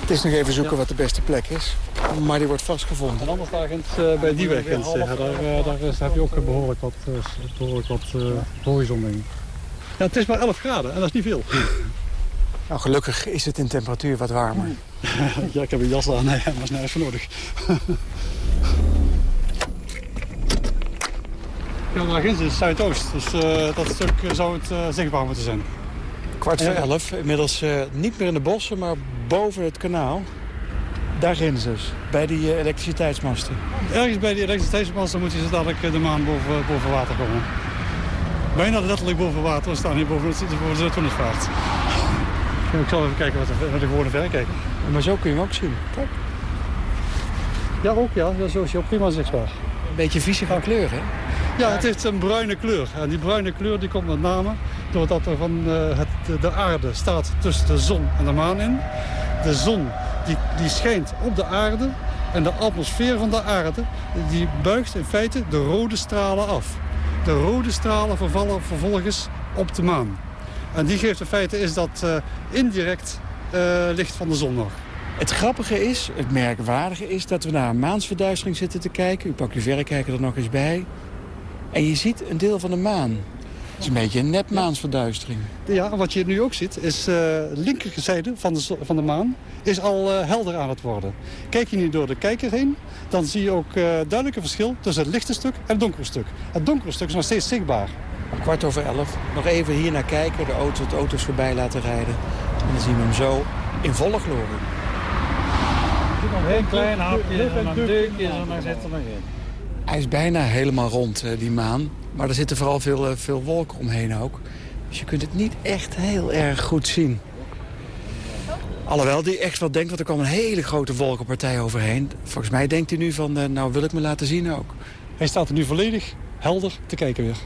Het is nog even zoeken wat de beste plek is. Maar die wordt vastgevonden. En anders daar uh, bij die weg, daar, uh, daar, heb je ook behoorlijk wat, uh, behoorlijk wat horizon, ik. Ja, het is maar 11 graden en dat is niet veel. <laughs> Nou, gelukkig is het in temperatuur wat warmer. <laughs> ja, ik heb een jas aan, nee, maar is nergens voor nodig. <laughs> ja, daar ginds is zuidoost, dus uh, dat stuk zou het uh, zichtbaar moeten zijn. Kwart voor elf, inmiddels uh, niet meer in de bossen, maar boven het kanaal. Daar ginds dus, bij die elektriciteitsmasten. Ergens bij die elektriciteitsmasten moet je zo dadelijk de maan boven, boven water komen. Bijna letterlijk boven water, we staan hier boven, boven de Tunnelsvaart. Ik zal even kijken wat er, wat er gewone verrekijker. Maar zo kun je hem ook zien. Kijk. Ja, ook ja. Dat is ook prima zichtbaar. Een beetje vieze van kleur, hè? Ja, het heeft een bruine kleur. En die bruine kleur die komt met name doordat er van uh, het, de aarde staat tussen de zon en de maan in. De zon die, die schijnt op de aarde. En de atmosfeer van de aarde die buigt in feite de rode stralen af. De rode stralen vervallen vervolgens op de maan. En die geeft in feite is dat uh, indirect uh, licht van de zon nog. Het grappige is, het merkwaardige is dat we naar een maansverduistering zitten te kijken. U pakt uw verrekijker er nog eens bij. En je ziet een deel van de maan. Het is een beetje een nepmaansverduistering. Ja, wat je nu ook ziet is de uh, linkerzijde van de, van de maan is al uh, helder aan het worden. Kijk je nu door de kijker heen, dan zie je ook uh, duidelijk een verschil tussen het lichte stuk en het donkere stuk. Het donkere stuk is nog steeds zichtbaar. Kwart over elf. Nog even hier naar kijken, de auto, de auto's voorbij laten rijden. En dan zien we hem zo in volle glorie. Een klein hapje en dan deukje en dan zit er nog in. Hij is bijna helemaal rond, die maan. Maar er zitten vooral veel, veel wolken omheen ook. Dus je kunt het niet echt heel erg goed zien. Alhoewel die echt wel denkt, want er kwam een hele grote wolkenpartij overheen. Volgens mij denkt hij nu van, nou wil ik me laten zien ook. Hij staat er nu volledig helder te kijken weer.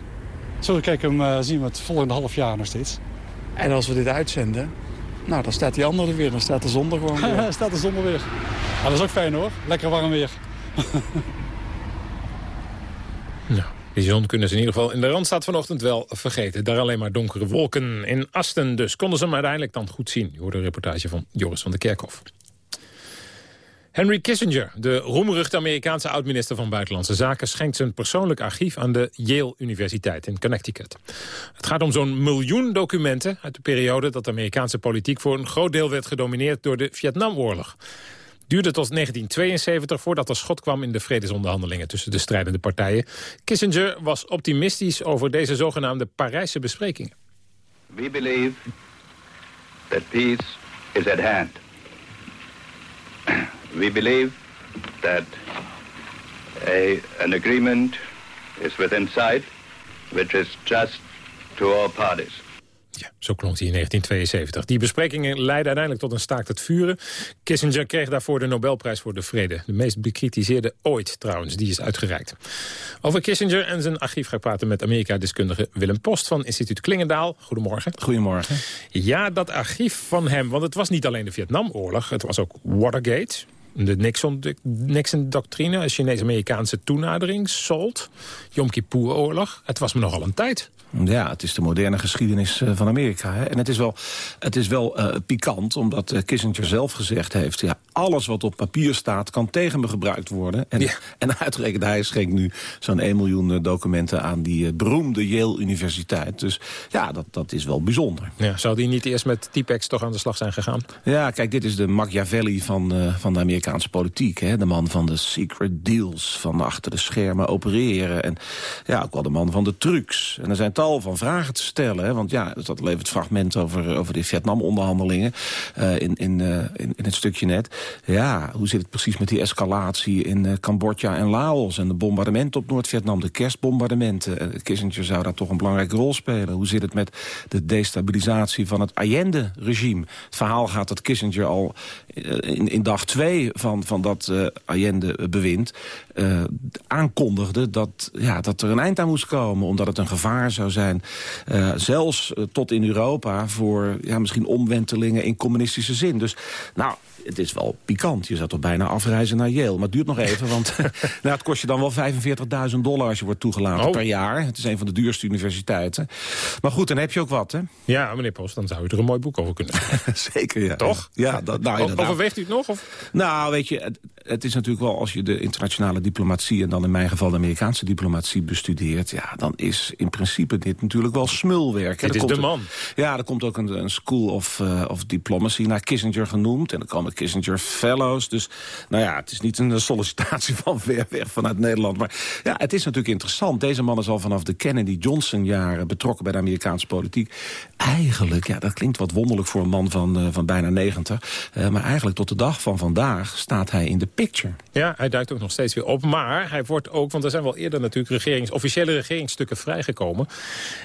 Zo kijken hem, uh, zien we het volgende half jaar nog steeds. En als we dit uitzenden, nou, dan staat die andere weer. Dan staat de zon er gewoon <laughs> weer. dan staat de zon er weer. Ja, dat is ook fijn hoor. Lekker warm weer. <laughs> nou, die zon kunnen ze in ieder geval in de Randstad vanochtend wel vergeten. Daar alleen maar donkere wolken in Asten. Dus konden ze hem uiteindelijk dan goed zien. Je hoorde een reportage van Joris van der Kerkhof. Henry Kissinger, de roemruchte Amerikaanse oud-minister van Buitenlandse Zaken... schenkt zijn persoonlijk archief aan de Yale Universiteit in Connecticut. Het gaat om zo'n miljoen documenten uit de periode... dat de Amerikaanse politiek voor een groot deel werd gedomineerd door de Vietnamoorlog. Duurde tot 1972 voordat er schot kwam in de vredesonderhandelingen... tussen de strijdende partijen. Kissinger was optimistisch over deze zogenaamde Parijse besprekingen. We believe that peace is at hand. We believe that a, an agreement is within sight, which is just to all parties. Ja, zo klonk hij in 1972. Die besprekingen leidden uiteindelijk tot een staakt het vuren. Kissinger kreeg daarvoor de Nobelprijs voor de Vrede. De meest bekritiseerde ooit trouwens, die is uitgereikt. Over Kissinger en zijn archief ga ik praten met Amerika-deskundige Willem Post van instituut Klingendaal. Goedemorgen. Goedemorgen. Ja, dat archief van hem, want het was niet alleen de Vietnamoorlog, het was ook Watergate de Nixon-doctrine, een Chinees-Amerikaanse toenadering, SALT, Yom Kippur-oorlog. Het was me nogal een tijd. Ja, het is de moderne geschiedenis eh, van Amerika. Hè? En het is wel, het is wel uh, pikant, omdat uh, Kissinger zelf gezegd heeft... ja, alles wat op papier staat kan tegen me gebruikt worden. En, ja. <laughs> en uitgerekend, hij schenkt nu zo'n 1 miljoen documenten... aan die beroemde Yale-universiteit. Dus ja, dat, dat is wel bijzonder. Ja, zou die niet eerst met T-Pex toch aan de slag zijn gegaan? Ja, kijk, dit is de Machiavelli van, van de Amerikaanse politiek. Hè? De man van de secret deals, van achter de schermen opereren. En ja, ook wel de man van de trucs. En er zijn van vragen te stellen. Hè? Want ja, dat levert fragment over, over de Vietnam-onderhandelingen uh, in, in, uh, in, in, het stukje net. Ja, hoe zit het precies met die escalatie in uh, Cambodja en Laos... en de bombardementen op Noord-Vietnam, de kerstbombardementen. Kissinger zou daar toch een belangrijke rol spelen. Hoe zit het met de destabilisatie van het Allende-regime? Het verhaal gaat dat Kissinger al in, in dag twee van, van dat Allende-bewind... aankondigde dat, ja, dat er een eind aan moest komen... omdat het een gevaar zou zijn. Uh, zelfs uh, tot in Europa voor ja, misschien omwentelingen in communistische zin. Dus nou, het is wel pikant. Je zou toch bijna afreizen naar Yale. Maar het duurt nog even, want <laughs> nou, het kost je dan wel 45.000 dollar... als je wordt toegelaten Oh. per jaar. Het is een van de duurste universiteiten. Maar goed, dan heb je ook wat, hè? Ja, meneer Post, dan zou u er een mooi boek over kunnen. <laughs> Zeker, ja. Toch? Ja, dat, nou, inderdaad. Overweegt u het nog? Of? Nou, weet je, het, het is natuurlijk wel als je de internationale diplomatie... en dan in mijn geval de Amerikaanse diplomatie bestudeert... ja, dan is in principe dit natuurlijk wel smulwerk. Dit Er is de een- man. ja, er komt ook een, een School of, eh, of Diplomacy naar Kissinger genoemd. En dan komen Kissinger Fellows. Dus nou ja, het is niet een sollicitatie <laughs> van ver vanuit Nederland. Maar ja, het is natuurlijk interessant. Deze man is al vanaf de Kennedy-Johnson-jaren betrokken bij de Amerikaanse politiek. Eigenlijk, ja, dat klinkt wat wonderlijk voor een man van, eh, van bijna 90. Eh, maar eigenlijk tot de dag van vandaag staat hij in de picture. Ja, hij duikt ook nog steeds weer op. Maar hij wordt ook, want er zijn wel eerder natuurlijk regerings, officiële regeringsstukken vrijgekomen.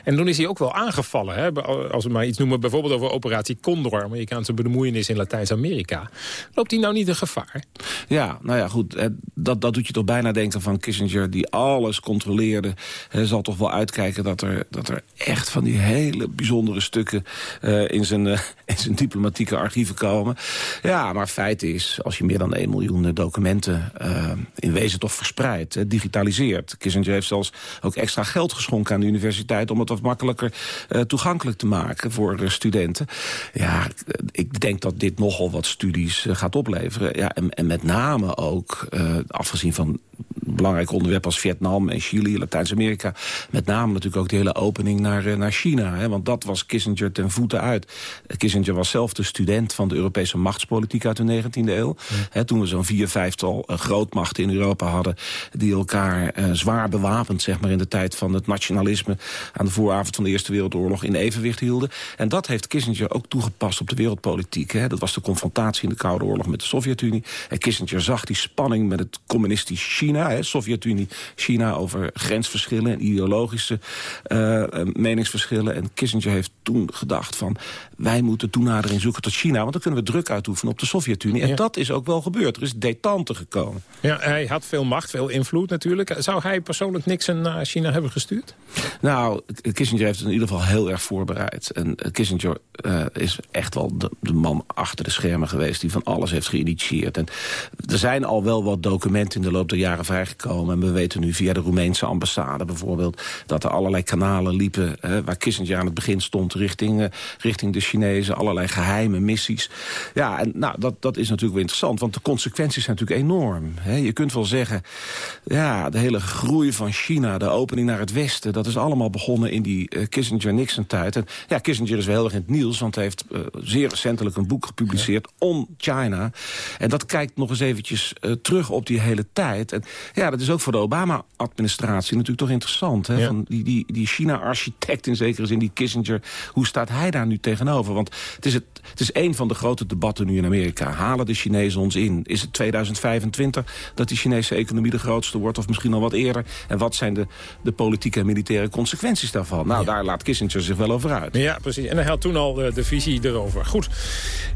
En toen is hij ook wel aangevallen. Hè? Als we maar iets noemen, bijvoorbeeld over operatie Condor, Amerikaanse bemoeienis in Latijns-Amerika. Loopt hij nou niet een gevaar? Ja, nou ja, goed. eh, Dat, dat doet je toch bijna denken van Kissinger... die alles controleerde. Zal toch wel uitkijken dat er, dat er echt van die hele bijzondere stukken... eh, in, zijn, eh, in zijn diplomatieke archieven komen. Ja, maar feit is, als je meer dan 1 miljoen documenten... eh, in wezen toch verspreidt, digitaliseert. Kissinger heeft zelfs ook extra geld geschonken aan de universiteit... om het wat makkelijker toegankelijk te maken voor studenten. Ja, ik denk dat dit nogal wat studies eh, gaat opleveren. Ja, en, en met name ook, eh, afgezien van belangrijke onderwerpen als Vietnam en Chili, Latijns-Amerika. Met name natuurlijk ook de hele opening naar, eh, naar China. Hè, want dat was Kissinger ten voeten uit. Kissinger was zelf de student van de Europese machtspolitiek uit de 19e eeuw. Hè, toen we zo'n vier, vijftal grootmachten in Europa hadden... die elkaar eh, zwaar bewapend zeg maar, in de tijd van het nationalisme... aan de vooravond van de Eerste Wereldoorlog in evenwicht hielden. En dat heeft Kissinger ook toegepast op de wereldpolitiek. Hè. Dat was de confrontatie in de Koude Oorlog met de Sovjet-Unie. En Kissinger zag die spanning met het communistisch China... Sovjet-Unie, China over grensverschillen... en ideologische eh, eh, meningsverschillen. En Kissinger heeft toen gedacht van... wij moeten toenadering zoeken tot China... want dan kunnen we druk uitoefenen op de Sovjet-Unie. En dat is ook wel gebeurd. Er is detente gekomen. Ja, hij had veel macht, veel invloed natuurlijk. Zou hij persoonlijk Nixon naar China hebben gestuurd? Nou, Kissinger heeft het in ieder geval heel erg voorbereid. En eh, Kissinger eh, is echt wel de, de man achter de schermen geweest... die van alles heeft geïnitieerd. En er zijn al wel wat documenten in de loop der jaren vrijgekomen. En we weten nu via de Roemeense ambassade bijvoorbeeld... dat er allerlei kanalen liepen eh, waar Kissinger aan het begin stond... richting, eh, richting de Chinezen, allerlei geheime missies. Ja, en nou, dat, dat is natuurlijk wel interessant... want de consequenties zijn natuurlijk enorm. Hè. Je kunt wel zeggen, ja, de hele groei van China... de opening naar het westen, dat is allemaal begonnen in die eh, Kissinger-Nixon-tijd. En ja, Kissinger is wel heel erg in het nieuws... want hij heeft eh, zeer recentelijk een boek gepubliceerd, On China. En dat kijkt nog eens eventjes eh, terug op die hele tijd. En ja, dat is ook voor de Obama-administratie natuurlijk toch interessant. Hè? Van die, die, die China-architect in zekere zin, die Kissinger... hoe staat hij daar nu tegenover? Want het is, het, het is een van de grote debatten nu in Amerika. Halen de Chinezen ons in? Is het 2025 dat die Chinese economie de grootste wordt... of misschien al wat eerder? En wat zijn de, de politieke en militaire consequenties daarvan? Nou, daar laat Kissinger zich wel over uit. Ja, precies. En hij had toen al eh, de visie erover. Goed.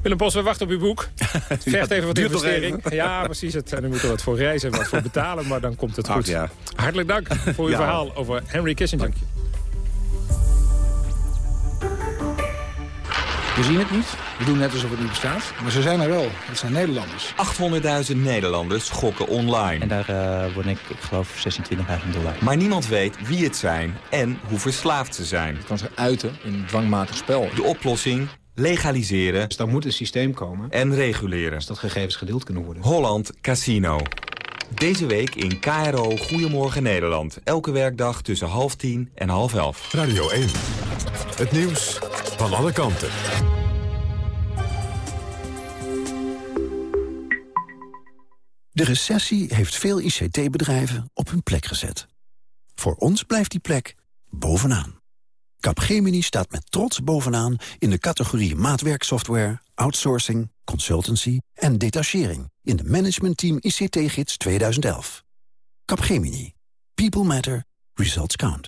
Willem Bos, we wachten op uw boek. Het <laughs> vergt even wat investering. even. Ja, precies. Het, en u moet er wat voor reizen en wat voor betalen, maar dan komt het Ach, goed. ja. Hartelijk dank voor uw Ja. verhaal over Henry Kissinger. We zien het niet. We doen net alsof het niet bestaat. Maar ze zijn er wel. Het zijn Nederlanders. 800.000 Nederlanders gokken online. En daar uh, word ik, ik geloof, 16.000, 20.000 dollar. Maar niemand weet wie het zijn en hoe verslaafd ze zijn. Het kan zich uiten in een dwangmatig spel. De oplossing? Legaliseren. Dus daar moet een systeem komen. En reguleren. Dus dat gegevens gedeeld kunnen worden. Holland Casino. Deze week in KRO Goedemorgen Nederland. Elke werkdag tussen half tien en half elf. Radio 1. Het nieuws van alle kanten. De recessie heeft veel ICT-bedrijven op hun plek gezet. Voor ons blijft die plek bovenaan. Capgemini staat met trots bovenaan in de categorie maatwerksoftware, outsourcing, consultancy en detachering in de Management Team ICT-gids 2011. Capgemini. People matter. Results count.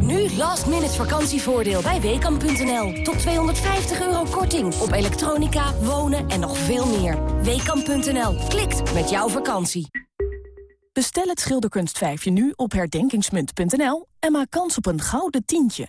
Nu last minute vakantievoordeel bij Weekamp.nl. Tot 250 euro korting op elektronica, wonen en nog veel meer. Weekamp.nl. Klikt met jouw vakantie. Bestel het schilderkunstvijfje nu op herdenkingsmunt.nl en maak kans op een gouden tientje.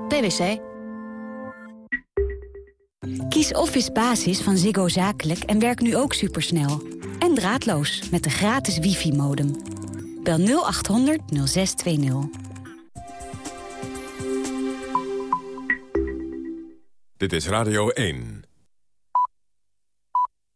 Kies Office Basis van Ziggo Zakelijk en werk nu ook supersnel. En draadloos met de gratis wifi-modem. Bel 0800 0620. Dit is Radio 1.